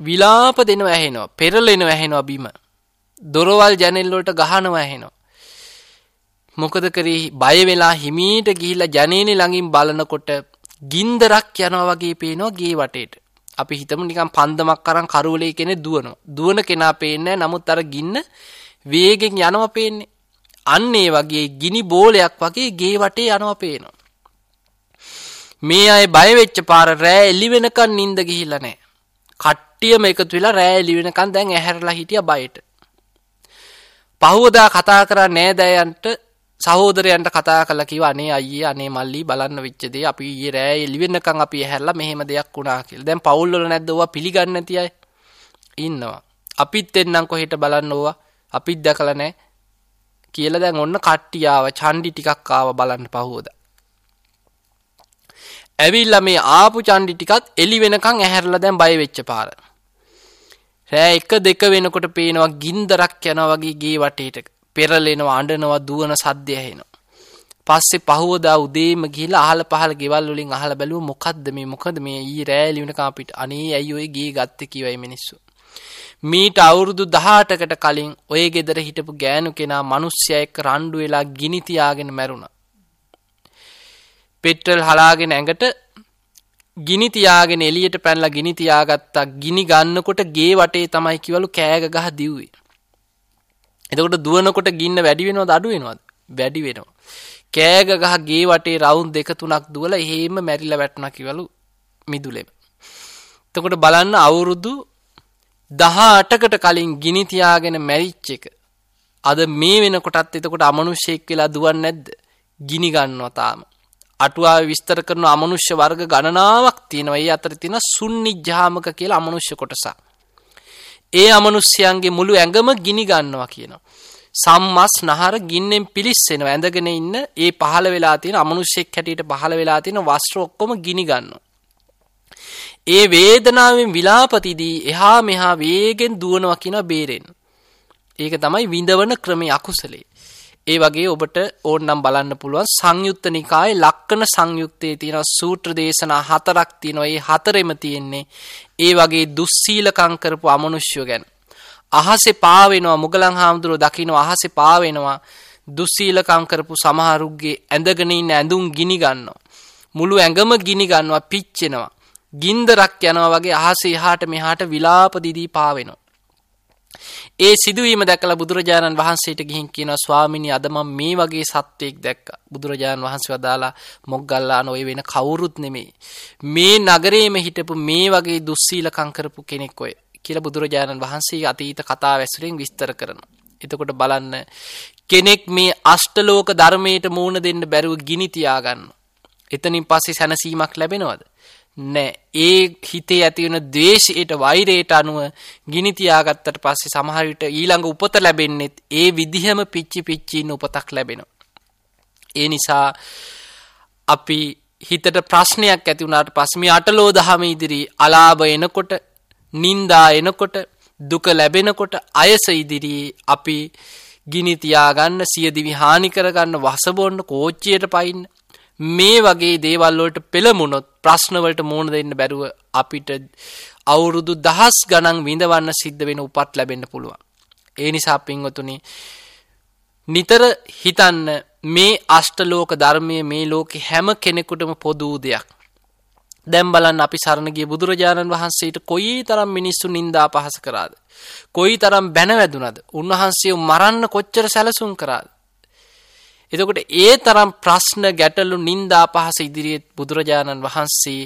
විලාප දෙනවා ඇහෙනවා. පෙරලෙනවා ඇහෙනවා බිම. දොරවල් ජනෙල් වලට ගහනවා ඇහෙනවා. මොකද කරේ බය වෙලා හිමීට ගිහිල්ලා ජනේනේ ළඟින් බලනකොට ගින්දරක් යනවා වගේ පේනවා ගේ වටේට. අපි හිතමු නිකන් පන්දමක් අරන් කරුවලේ කෙනෙක් දුවනවා. දුවන කෙනා පේන්නේ නමුත් අර ගින්න වේගෙන් යනවා පේන්නේ. අන්න ඒ වගේ ගිනි බෝලයක් වගේ ගේ වටේ යනවා පේනවා. මේ අය බය වෙච්ච පාර රෑ එළි වෙනකන් නිින්ද ගිහිල්ලා නැහැ. කට්ටියම එකතු වෙලා රෑ එළි වෙනකන් දැන් ඇහැරලා හිටියා බයට. පහුවදා කතා කරා නෑදෑයන්ට සහෝදරයන්ට කතා කරලා කිව්වා අනේ අයියේ අනේ මල්ලි බලන්න වෙච්ච දේ අපි ඊයේ රෑ එළි වෙනකන් අපි ඇහැරලා මෙහෙම දෙයක් වුණා කියලා. දැන් පවුල් වල නැද්ද ඕවා පිළිගන්නේ නැති අය? ඉන්නවා. අපිත් එන්නම් කොහෙට බලන්න ඕවා. අපිත් දැකලා නැහැ. කියලා දැන් ඔන්න කට්ටිය ආව චණ්ඩි ටිකක් ආව බලන්න පහුවද. ඇවිල්ලා මේ ආපු චණ්ඩි ටිකත් එළි වෙනකන් ඇහැරලා දැන් බය වෙච්ච පාර. රෑ එක දෙක වෙනකොට පේනවා ගින්දරක් යනවා වගේ ගේ වටේට පෙරලෙනවා අඬනවා දුවන සද්දය ඇහෙනවා. පස්සේ පහුවදා උදේම ගිහිල්ලා අහල පහල ගෙවල් වලින් අහලා බැලුවා මොකද්ද මේ මොකද මේ ඊ රෑ ලිව්නකම් අපිට අනේ ඇයි ඔය ගේ ගත්තේ කියවයි මිනිස්සු මීට අවුරුදු 18කට කලින් ඔය ගෙදර හිටපු ගෑනු කෙනා මිනිස්සයා එක්ක රණ්ඩු වෙලා ගිනි තියාගෙන මැරුණා. පෙට්‍රල් හලාගෙන ඇඟට ගිනි තියාගෙන එළියට පැනලා ගිනි තියාගත්තා. ගිනි ගන්නකොට ගේ වටේ තමයි කිවලු කෑග ගහ දිව්වේ. එතකොට දුවනකොට ගින්න වැඩි වෙනවද අඩු වෙනවද? වැඩි වෙනවා. කෑග ගහ ගේ වටේ රවුන්ඩ් දෙක තුනක් දුවලා එහෙම මැරිලා වැටුණා කිවලු මිදුලෙම. එතකොට බලන්න අවුරුදු දහඅටකට කලින් ගිනි තියාගෙන මැරිච්ච එක අද මේ වෙනකොටත් එතකොට අමනුෂ්‍යෙක් වෙලා දුවන්නේ නැද්ද? ගිනි ගන්නවා තාම. අටුවාවේ විස්තර කරන අමනුෂ්‍ය වර්ග ගණනාවක් තියෙනවා. ඒ අතර තියෙන සුන්නිජ්ජාමක කියලා අමනුෂ්‍ය කොටසක්. ඒ අමනුෂ්‍යයන්ගේ මුළු ඇඟම ගිනි ගන්නවා කියනවා. සම්මස් නහර ගින්නෙන් පිලිස්සෙනවා. ඇඳගෙන ඉන්න ඒ පහළ වෙලා තියෙන අමනුෂ්‍යෙක් හැටියට පහළ වෙලා තියෙන වස්ත්‍ර ඔක්කොම ගිනි ගන්නවා. ඒ වේදනාවෙන් විලාපතිදී එහා මෙහා වේගෙන් දුවනවා කියන බේරෙන්. ඒක තමයි විඳවන ක්‍රමයේ අකුසලේ. ඒ වගේ ඔබට ඕන්නම් බලන්න පුළුවන් සංයුත්ත නිකායේ ලක්කන සංයුක්තයේ තියෙන සූත්‍ර දේශනා හතරක් තියෙනවා. ඒ හතරෙම තියෙන්නේ ඒ වගේ දුස්සීලකම් කරපු අමනුෂ්‍යය ගැන. අහසේ පාවෙනවා මුගලන් හාමුදුරුවෝ දකින්න අහසේ පාවෙනවා දුස්සීලකම් කරපු සමහරුගේ ඇඳගෙන ඉන්න ඇඳුම් ගිනි ගන්නවා. මුළු ඇඟම ගිනි ගන්නවා පිච්චෙනවා. ගින්දරක් යනවා වගේ අහසේ එහාට මෙහාට විලාප දිදී පාවෙනවා. ඒ සිදුවීම දැකලා බුදුරජාණන් වහන්සේට ගිහින් කියනවා ස්වාමිනී අද මම මේ වගේ සත්වයක් දැක්කා. බුදුරජාණන් වහන්සේ වදාලා මොග්ගල්ලාන ඔය වෙන කවුරුත් නෙමෙයි. මේ නගරේම හිටපු මේ වගේ දුස්සීලකම් කරපු කෙනෙක් ඔය කියලා බුදුරජාණන් වහන්සේ අතීත කතා වැසුරෙන් විස්තර කරනවා. එතකොට බලන්න කෙනෙක් මේ අෂ්ටලෝක ධර්මයට මූණ දෙන්න බැරුව ගිනි තියාගන්න. එතනින් පස්සේ සැනසීමක් ලැබෙනවද? නෑ ඒ හිතේ ඇති වෙන ද්වේෂයට වෛරයට අනුව ගිනි තියාගත්තට පස්සේ සමහර විට ඊළඟ උපත ලැබෙන්නේ ඒ විදිහම පිච්චි පිච්චි ඉන්න උපතක් ලැබෙනවා. ඒ නිසා අපි හිතට ප්‍රශ්නයක් ඇති වුණාට පස්සේ මේ අටලෝ දහම ඉදිරි අලාභ එනකොට නින්දා එනකොට දුක ලැබෙනකොට අයස ඉදිරියේ අපි ගිනි තියාගන්න සියදිවි හානි කරගන්න වසබොන්න කෝච්චියට පයින්න මේ වගේ දේවල් වලට පෙළමුණොත් ප්‍රශ්න වලට මුහුණ දෙන්න බැරුව අපිට අවුරුදු දහස් ගණන් විඳවන්න සිද්ධ වෙන උපත් ලැබෙන්න පුළුවන්. ඒ නිසා පින්වතුනි නිතර හිතන්න මේ අෂ්ටලෝක ධර්මයේ මේ ලෝකේ හැම කෙනෙකුටම පොදු දෙයක්. දැන් බලන්න අපි සරණ ගිය බුදුරජාණන් වහන්සේට කොයි තරම් මිනිස්සු නිନ୍ଦා පහස කරාද? කොයි තරම් බැන වැදුනද? උන්වහන්සේව මරන්න කොච්චර සැලසුම් කරාද? එතකොට ඒ තරම් ප්‍රශ්න ගැටලු නින්දා පහස ඉදිරියේ බුදුරජාණන් වහන්සේ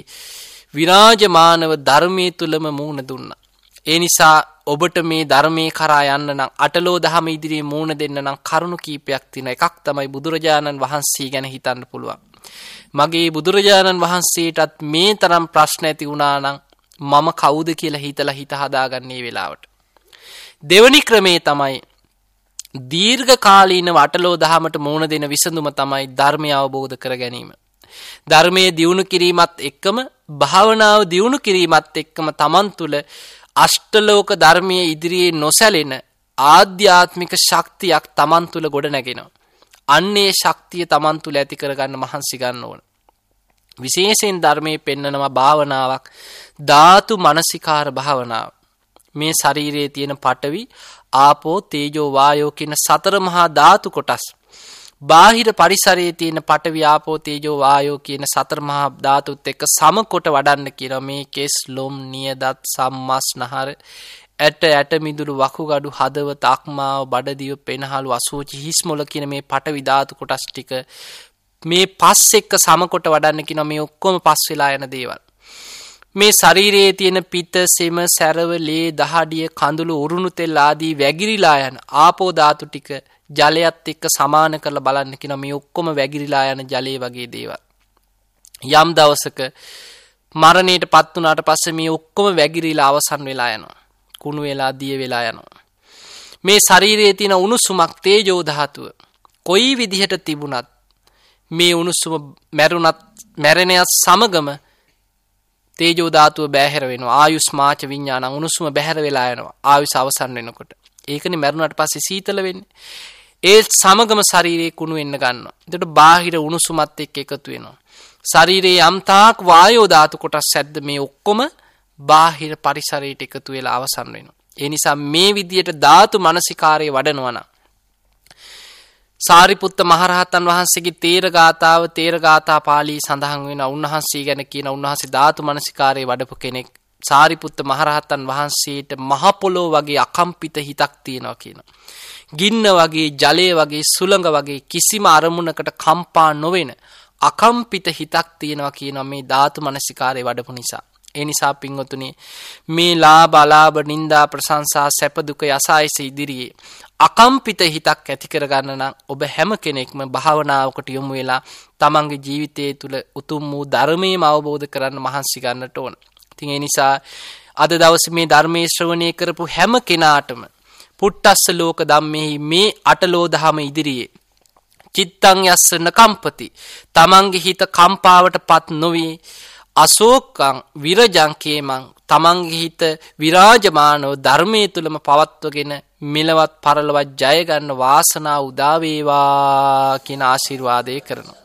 විරාජමානව ධර්මයේ තුලම මූණ දුන්නා. ඒ නිසා ඔබට මේ ධර්මයේ කරා යන්න නම් අටලෝ දහම ඉදිරියේ මූණ දෙන්න නම් කරුණු කීපයක් තියෙන එකක් තමයි බුදුරජාණන් වහන්සේ ගැන හිතන්න පුළුවන්. මගේ බුදුරජාණන් වහන්සේටත් මේ තරම් ප්‍රශ්න ඇති වුණා නම් මම කවුද කියලා හිතලා හිත හදාගන්නේ වෙලාවට. දෙවනි ක්‍රමේ තමයි දීර්ඝ කාලීන වටලෝ දහමට මුහුණ දෙන විසඳුම තමයි ධර්මය අවබෝධ කර ගැනීම. ධර්මයේ දියුණු කිරීමත් එක්කම භාවනාව දියුණු කිරීමත් එක්කම තමන් තුළ අෂ්ටලෝක ධර්මයේ ඉදිරියේ නොසැලෙන ආධ්‍යාත්මික ශක්තියක් තමන් තුළ ගොඩ නැගෙනවා. අන්නේ ශක්තිය තමන් තුළ ඇති කරගන්න මහන්සි ගන්න ඕන. විශේෂයෙන් ධර්මයේ පෙන්නනවා භාවනාවක් ධාතු මනසිකාර භාවනාව. මේ ශරීරයේ තියෙන පටවි ආපෝ තේජෝ වායෝ කියන සතර මහා ධාතු කොටස්. බාහිර පරිසරයේ තියෙන පටවි ආපෝ තේජෝ වායෝ කියන සතර මහා ධාතුත් එක්ක සම කොට වඩන්න කියලා මේ කෙස් ලොම් නියදත් සම්මස් නහර ඇට ඇට මිදුළු වකුගඩු හදවත අක්මාව බඩදිව පෙනහළු අසූචි හිස් මොළ කියන මේ පටවි ධාතු කොටස් ටික මේ පස් එක්ක සම කොට වඩන්න කියන මේ ඔක්කොම පස් වෙලා යන දේවල්. මේ ශරීරයේ තියෙන පිත, සෙම, සැරවලේ, දහඩිය, කඳුළු, උරුණු තෙල් ආදී වැగిරිලා යන ආපෝ ධාතු ටික ජලයත් එක්ක සමාන කරලා බලන්න කියන මේ ඔක්කොම වැగిරිලා යන ජලයේ වගේ දේවල්. යම් දවසක මරණයටපත් වුණාට පස්සේ මේ ඔක්කොම වැగిරිලා අවසන් වෙලා යනවා. කුණු වෙලා දිය වෙලා යනවා. මේ ශරීරයේ තියෙන උණුසුමක් තේජෝ ධාතුව කොයි විදිහට තිබුණත් මේ උණුසුම මැරුණත් මැරෙනයත් සමගම තේජෝ ධාතුව බෑහැර වෙනවා ආයුස් මාච විඥාන උණුසුම බැහැර වෙලා යනවා ආයුස් අවසන් වෙනකොට ඒකනේ මැරුණාට පස්සේ සීතල වෙන්නේ ඒත් සමගම ශරීරයේ කුණු වෙන්න ගන්නවා. එතකොට බාහිර උණුසුමත් එක්ක එකතු වෙනවා. ශරීරයේ යම් තාක් වායෝ ධාතු කොටස් ඇද්ද මේ ඔක්කොම බාහිර පරිසරයට එකතු වෙලා අවසන් වෙනවා. ඒ නිසා මේ විදියට ධාතු මනසිකාරය වඩනවා නම් සාරිපුත්ත මහරහතන් වහන්සේගේ තේර ගාතාව තේර ගාථා පාළී සඳහන් වෙන උන්වහන්සේ ගැන කියන උන්වහන්සේ ධාතු මනසිකාරයේ වඩපු කෙනෙක් සාරිපුත්ත මහරහතන් වහන්සේට මහ පොළොව වගේ අකම්පිත හිතක් තියෙනවා කියනවා. ගින්න වගේ ජලය වගේ සුළඟ වගේ කිසිම අරමුණකට කම්පා නොවෙන අකම්පිත හිතක් තියෙනවා කියනවා මේ ධාතු මනසිකාරය වඩපු නිසා. ඒ නිසා පින්වතුනි මේ ලාභ අලාභ නිന്ദා ප්‍රශංසා සැප දුක යසායස ඉදිරියේ අකම්පිත හිතක් ඇති කරගන්න නම් ඔබ හැම කෙනෙක්ම භාවනාවකට යොමු වෙලා තමන්ගේ ජීවිතය තුළ උතුම් වූ ධර්මයේම අවබෝධ කරන්න මහන්සි ගන්නට ඕන. ඉතින් ඒ නිසා අද දවසේ මේ ධර්මයේ ශ්‍රවණය කරපු හැම කෙනාටම පුට්ටස්ස ලෝක ධම්මෙහි මේ අටලෝ දහම ඉදිරියේ චිත්තං යස්ස නකම්පති. තමන්ගේ හිත කම්පාවට පත් නොවී අසෝකං විරජංකේමං තමන්ගේ හිත විරාජමානව ධර්මයේ තුලම පවත්වගෙන මෙලවත් පරලවත් ජය ගන්න වාසනාව උදා වේවා කියන ආශිර්වාදය කරනවා.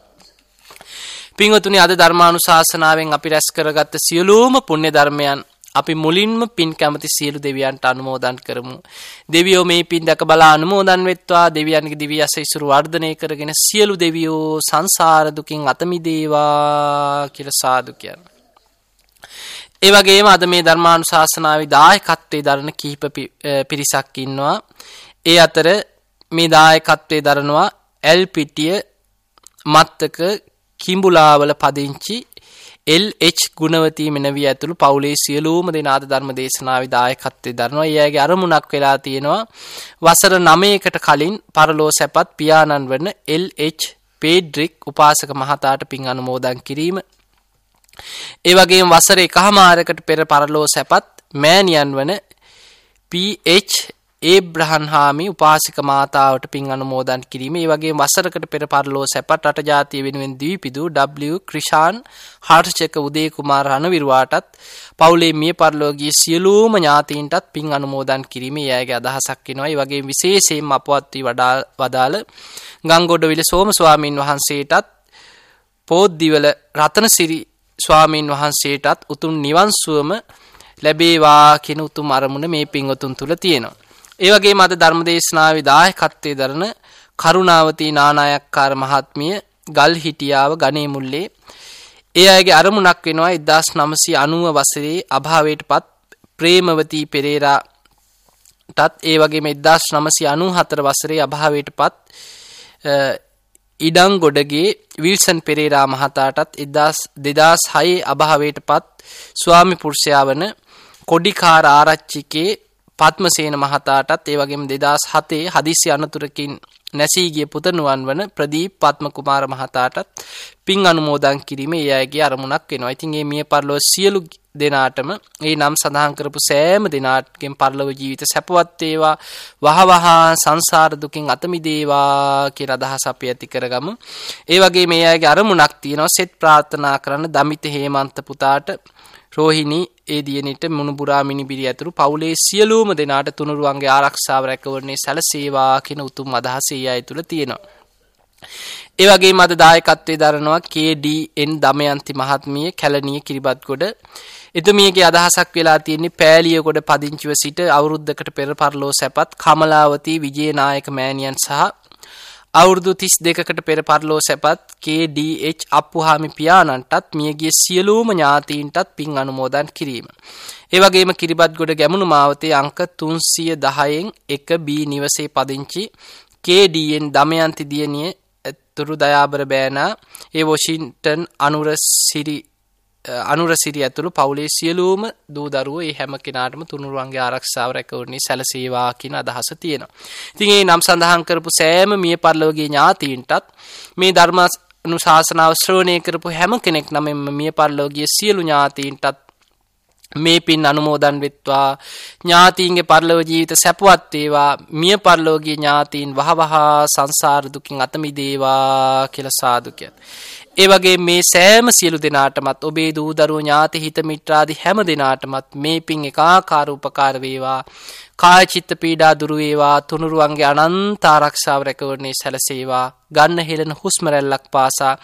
පින්වතුනි අද ධර්මානුශාසනාවෙන් අපි රැස් කරගත්ත සියලුම පුණ්‍ය ධර්මයන් අපි මුලින්ම පින් කැමති සියලු දෙවියන්ට අනුමෝදන් කරමු. දෙවියෝ මේ පින් දැක බලා අනුමෝදන් වෙත්වා දෙවියන්ගේ දිව්‍ය අසයිසුරු වර්ධනය කරගෙන සියලු දෙවියෝ සංසාර දුකින් අත මිදේවා කියලා සාදු කියනවා. ඒ වගේම අද මේ ධර්මානුශාසනාවේ දායකත්වයේ දරන කිහිප පිරිසක් ඉන්නවා. ඒ අතර මේ දායකත්වයේ දරනවා ඇල්පිටිය මත්තක කිඹුලාවල පදිංචි LH ගුණවතී මෙනවී ඇතුළු පවුලේ සියලුම දෙනාද ධර්ම දේශනාවේ දායකත්වයේ දරනවා. ඒ අයගේ අරමුණක් වෙලා තියෙනවා වසර 9කට කලින් පරලෝ සැපත් පියාණන් වන LH පේඩ්රික් උපාසක මහතාට පින් අනුමෝදන් කිරීම. ඒ වගේම වසර එකහමාරකට පෙර පරලෝ සැපත් මෑණියන් වන PH ඒබ්‍රහන් හාමි උපාසික මාතාවට පින් අනුමෝදන් කිරීම ඒ වගේ වසරකට පෙර පරලෝ සැපත් රට ජාතිය වෙනුවෙන් දීපිදු W ක්‍රිෂාන් හර්ෂක උදේ කුමාර රණවිරුවාටත් පවුලේ මිය පරලෝකීය සියලුම ඥාතීන්ටත් පින් අනුමෝදන් කිරීම ඒ අයගේ අදහසක් වෙනවා. ඒ වගේම විශේෂයෙන්ම අපවත් වී වදාළ ගංගොඩවිල සෝම ස්වාමීන් වහන්සේටත් පෝද්දිවල රතනසිරි ස්වාමීන් වහන්සේටත් උතුම් නිවන් සුවම ලැබේවා කියන උතුම් අරමුණ මේ පින්වතුන් තුල තියෙනවා. ඒ වගේම අද ධර්මදේශනාවේ දායකත්වයේ දරන කරුණාවතී නානායක්කාර මහත්මිය ගල් හිටියාව ගණේ මුල්ලේ ඒ අයගේ අරමුණක් වෙනවා 1990 වසරේ අභාවයටපත් ප්‍රේමවතී පෙරේරාටත් ඒ වගේම 1994 වසරේ අභාවයටපත් ඉඩං ගොඩගේ විල්සන් පෙරේරා මහතාටත් 2006 අභාවයටපත් ස්වාමි පුරුෂයා වන කොඩිකාර ආරච්චිකේ පත්මසේන මහතාටත් ඒ වගේම 2007 හදිසි අනතුරකින් නැසී ගිය පුතණුවන් වන ප්‍රදීප් පත්ම කුමාර මහතාටත් පින් අනුමෝදන් කිරීම ඒ අයගේ අරමුණක් වෙනවා. ඉතින් මේ මිය පරලොව සියලු දෙනාටම ඒ නම් සඳහන් කරපු සෑම දෙනාටගෙන් පරලොව ජීවිත සැපවත් වේවා වහවහ සංසාර දුකින් අත මිදේවා කියලා අදහස අපි ඇති කරගමු. ඒ වගේ මේ අයගේ අරමුණක් තියෙනවා සෙත් ප්‍රාර්ථනා කරන දමිත හේමන්ත පුතාට රෝහිණී ඒ දියණිට මුණුබුරා මිනිබිරි ඇතුළු පවුලේ සියලුම දෙනාට තුනුරුවන්ගේ ආරක්ෂාව රැකවරණේ සැලසේවා කියන උතුම් අදහස ඒ අය තුළ තියෙනවා. ඒ වගේම අද දායකත්වයේ දරනවා KDN දමයන්ති මහත්මිය කැලණිය කිරිබත්ගොඩ. එතුමියගේ අදහසක් වෙලා තියෙන්නේ පෑලියගොඩ පදිංචිව සිට අවුරුද්දකට පෙර පරලෝ සැපත් කමලාවතී විජේනායක මෑණියන් සහ අවුරුදු 32කට පෙර පරලෝ සැපත් KDH අප්පුහාමි පියාණන්ටත් මියගිය සියලුම ඥාතීන්ටත් පින් අනුමෝදන් කිරීම. ඒ වගේම කිරිබත්ගොඩ ගැමුණු මාවතේ අංක 310න් 1B නිවසේ පදිංචි KDN දමයන්ති දියණිය තුරු දයාබර බෑනා ඒ වොෂින්ටන් අනුර සිරි අනුරසිරි ඇතුළු පවුලේ සියලුම දූ දරුවෝ ඒ හැම කෙනාටම තුනුරුවන්ගේ ආරක්ෂාව රැකවරණේ සැලසේවා කියන අදහස තියෙනවා. ඉතින් මේ නම් සඳහන් කරපු සෑම මිය පරලෝකීය ඥාතීන්ටත් මේ ධර්ම අනුශාසනාව ශ්‍රවණය කරපු හැම කෙනෙක් නමෙන්ම මිය පරලෝකීය සියලු ඥාතීන්ටත් මේ පින් අනුමෝදන් වෙත්වා. ඥාතීන්ගේ පරලොව ජීවිත සැපවත් වේවා. මිය පරලෝකීය ඥාතීන් වහවහ සංසාර දුකින් අත මිදේවා කියලා සාදු ඒ වගේ මේ සෑම සියලු දෙනාටමත් ඔබේ දූ දරුවෝ ඥාති හිත මිත්‍රාදී හැම දෙනාටමත් මේ පින් එකාකාර උපකාර වේවා. කාය චිත්ත පීඩා දුරු වේවා. තුනුරුවන්ගේ අනන්ත ආරක්ෂාව රැකවරණේ සැලසේවා. ගන්න හෙළන හුස්ම රැල්ලක් පාසා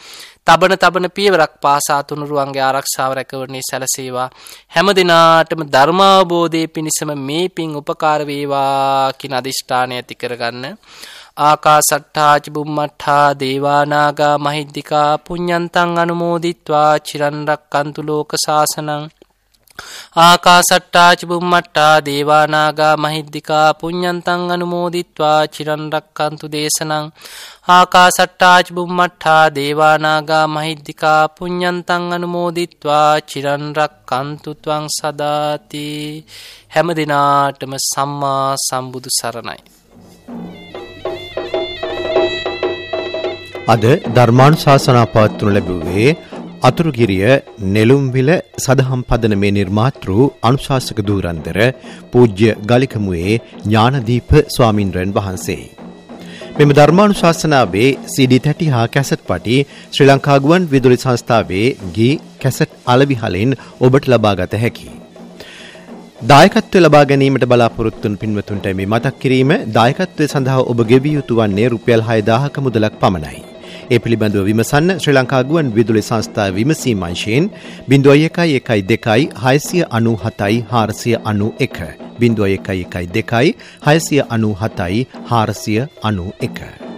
තබන තබන පියවරක් පාසා තුනුරුවන්ගේ ආරක්ෂාව රැකවරණේ සැලසේවා. හැම දිනාටම ධර්මාවබෝධයේ පිණිසම මේ පින් උපකාර වේවා කියන අදිෂ්ඨානය ඇති කරගන්න. ආකාසට්ඨා චුම්මට්ඨා දේවානාගා මහිද්దికා පුඤ්ඤන්තං අනුමෝදිත්වා චිරන් රැක්කන්තු ලෝක සාසනං. ආකාසට්ටා චුම්මට්ටා දේවානාගා මහිද්దికා පුඤ්ඤන්තං අනුමෝදිත්වා චිරන් රක්칸තු දේශනං. ආකාසට්ටා චුම්මට්ටා දේවානාගා මහිද්దికා පුඤ්ඤන්තං අනුමෝදිත්වා චිරන් රක්칸තු ත්වං සදාති. හැම දිනාටම සම්මා සම්බුදු සරණයි. අද ධර්මානුශාසනා පවත්වනු ලැබුවේ අතුරුගිරිය නෙළුම්විල සදහම් පදනමේ නිර්මාතෘ අනුශාසක දූරන්දර පූජ්‍ය ගලිකමුවේ ඥානදීප ස්වාමින්ද්‍රයන් වහන්සේ. මෙම ධර්මානුශාසනාවේ CD තැටි හා කැසට් පටි ශ්‍රී ලංකා ගුවන් විදුලි සංස්ථාවේ ගී කැසට් අලවිහලින් ඔබට ලබා ගත හැකියි. දායකත්වය ලබා ගැනීමට බලාපොරොත්තුන් පින්වතුන්ට මේ මතක් කිරීම දායකත්වය සඳහා ඔබ ගෙවිය යුතු වන්නේ රුපියල් 6000ක මුදලක් පමණයි. ඒ පිළිබඳව විමසන්න ශ්‍රී ලංකා ගුවන් විදුලි සංස්ථා විමසීම් අංශයෙන් 0112 697 491 0112 697 491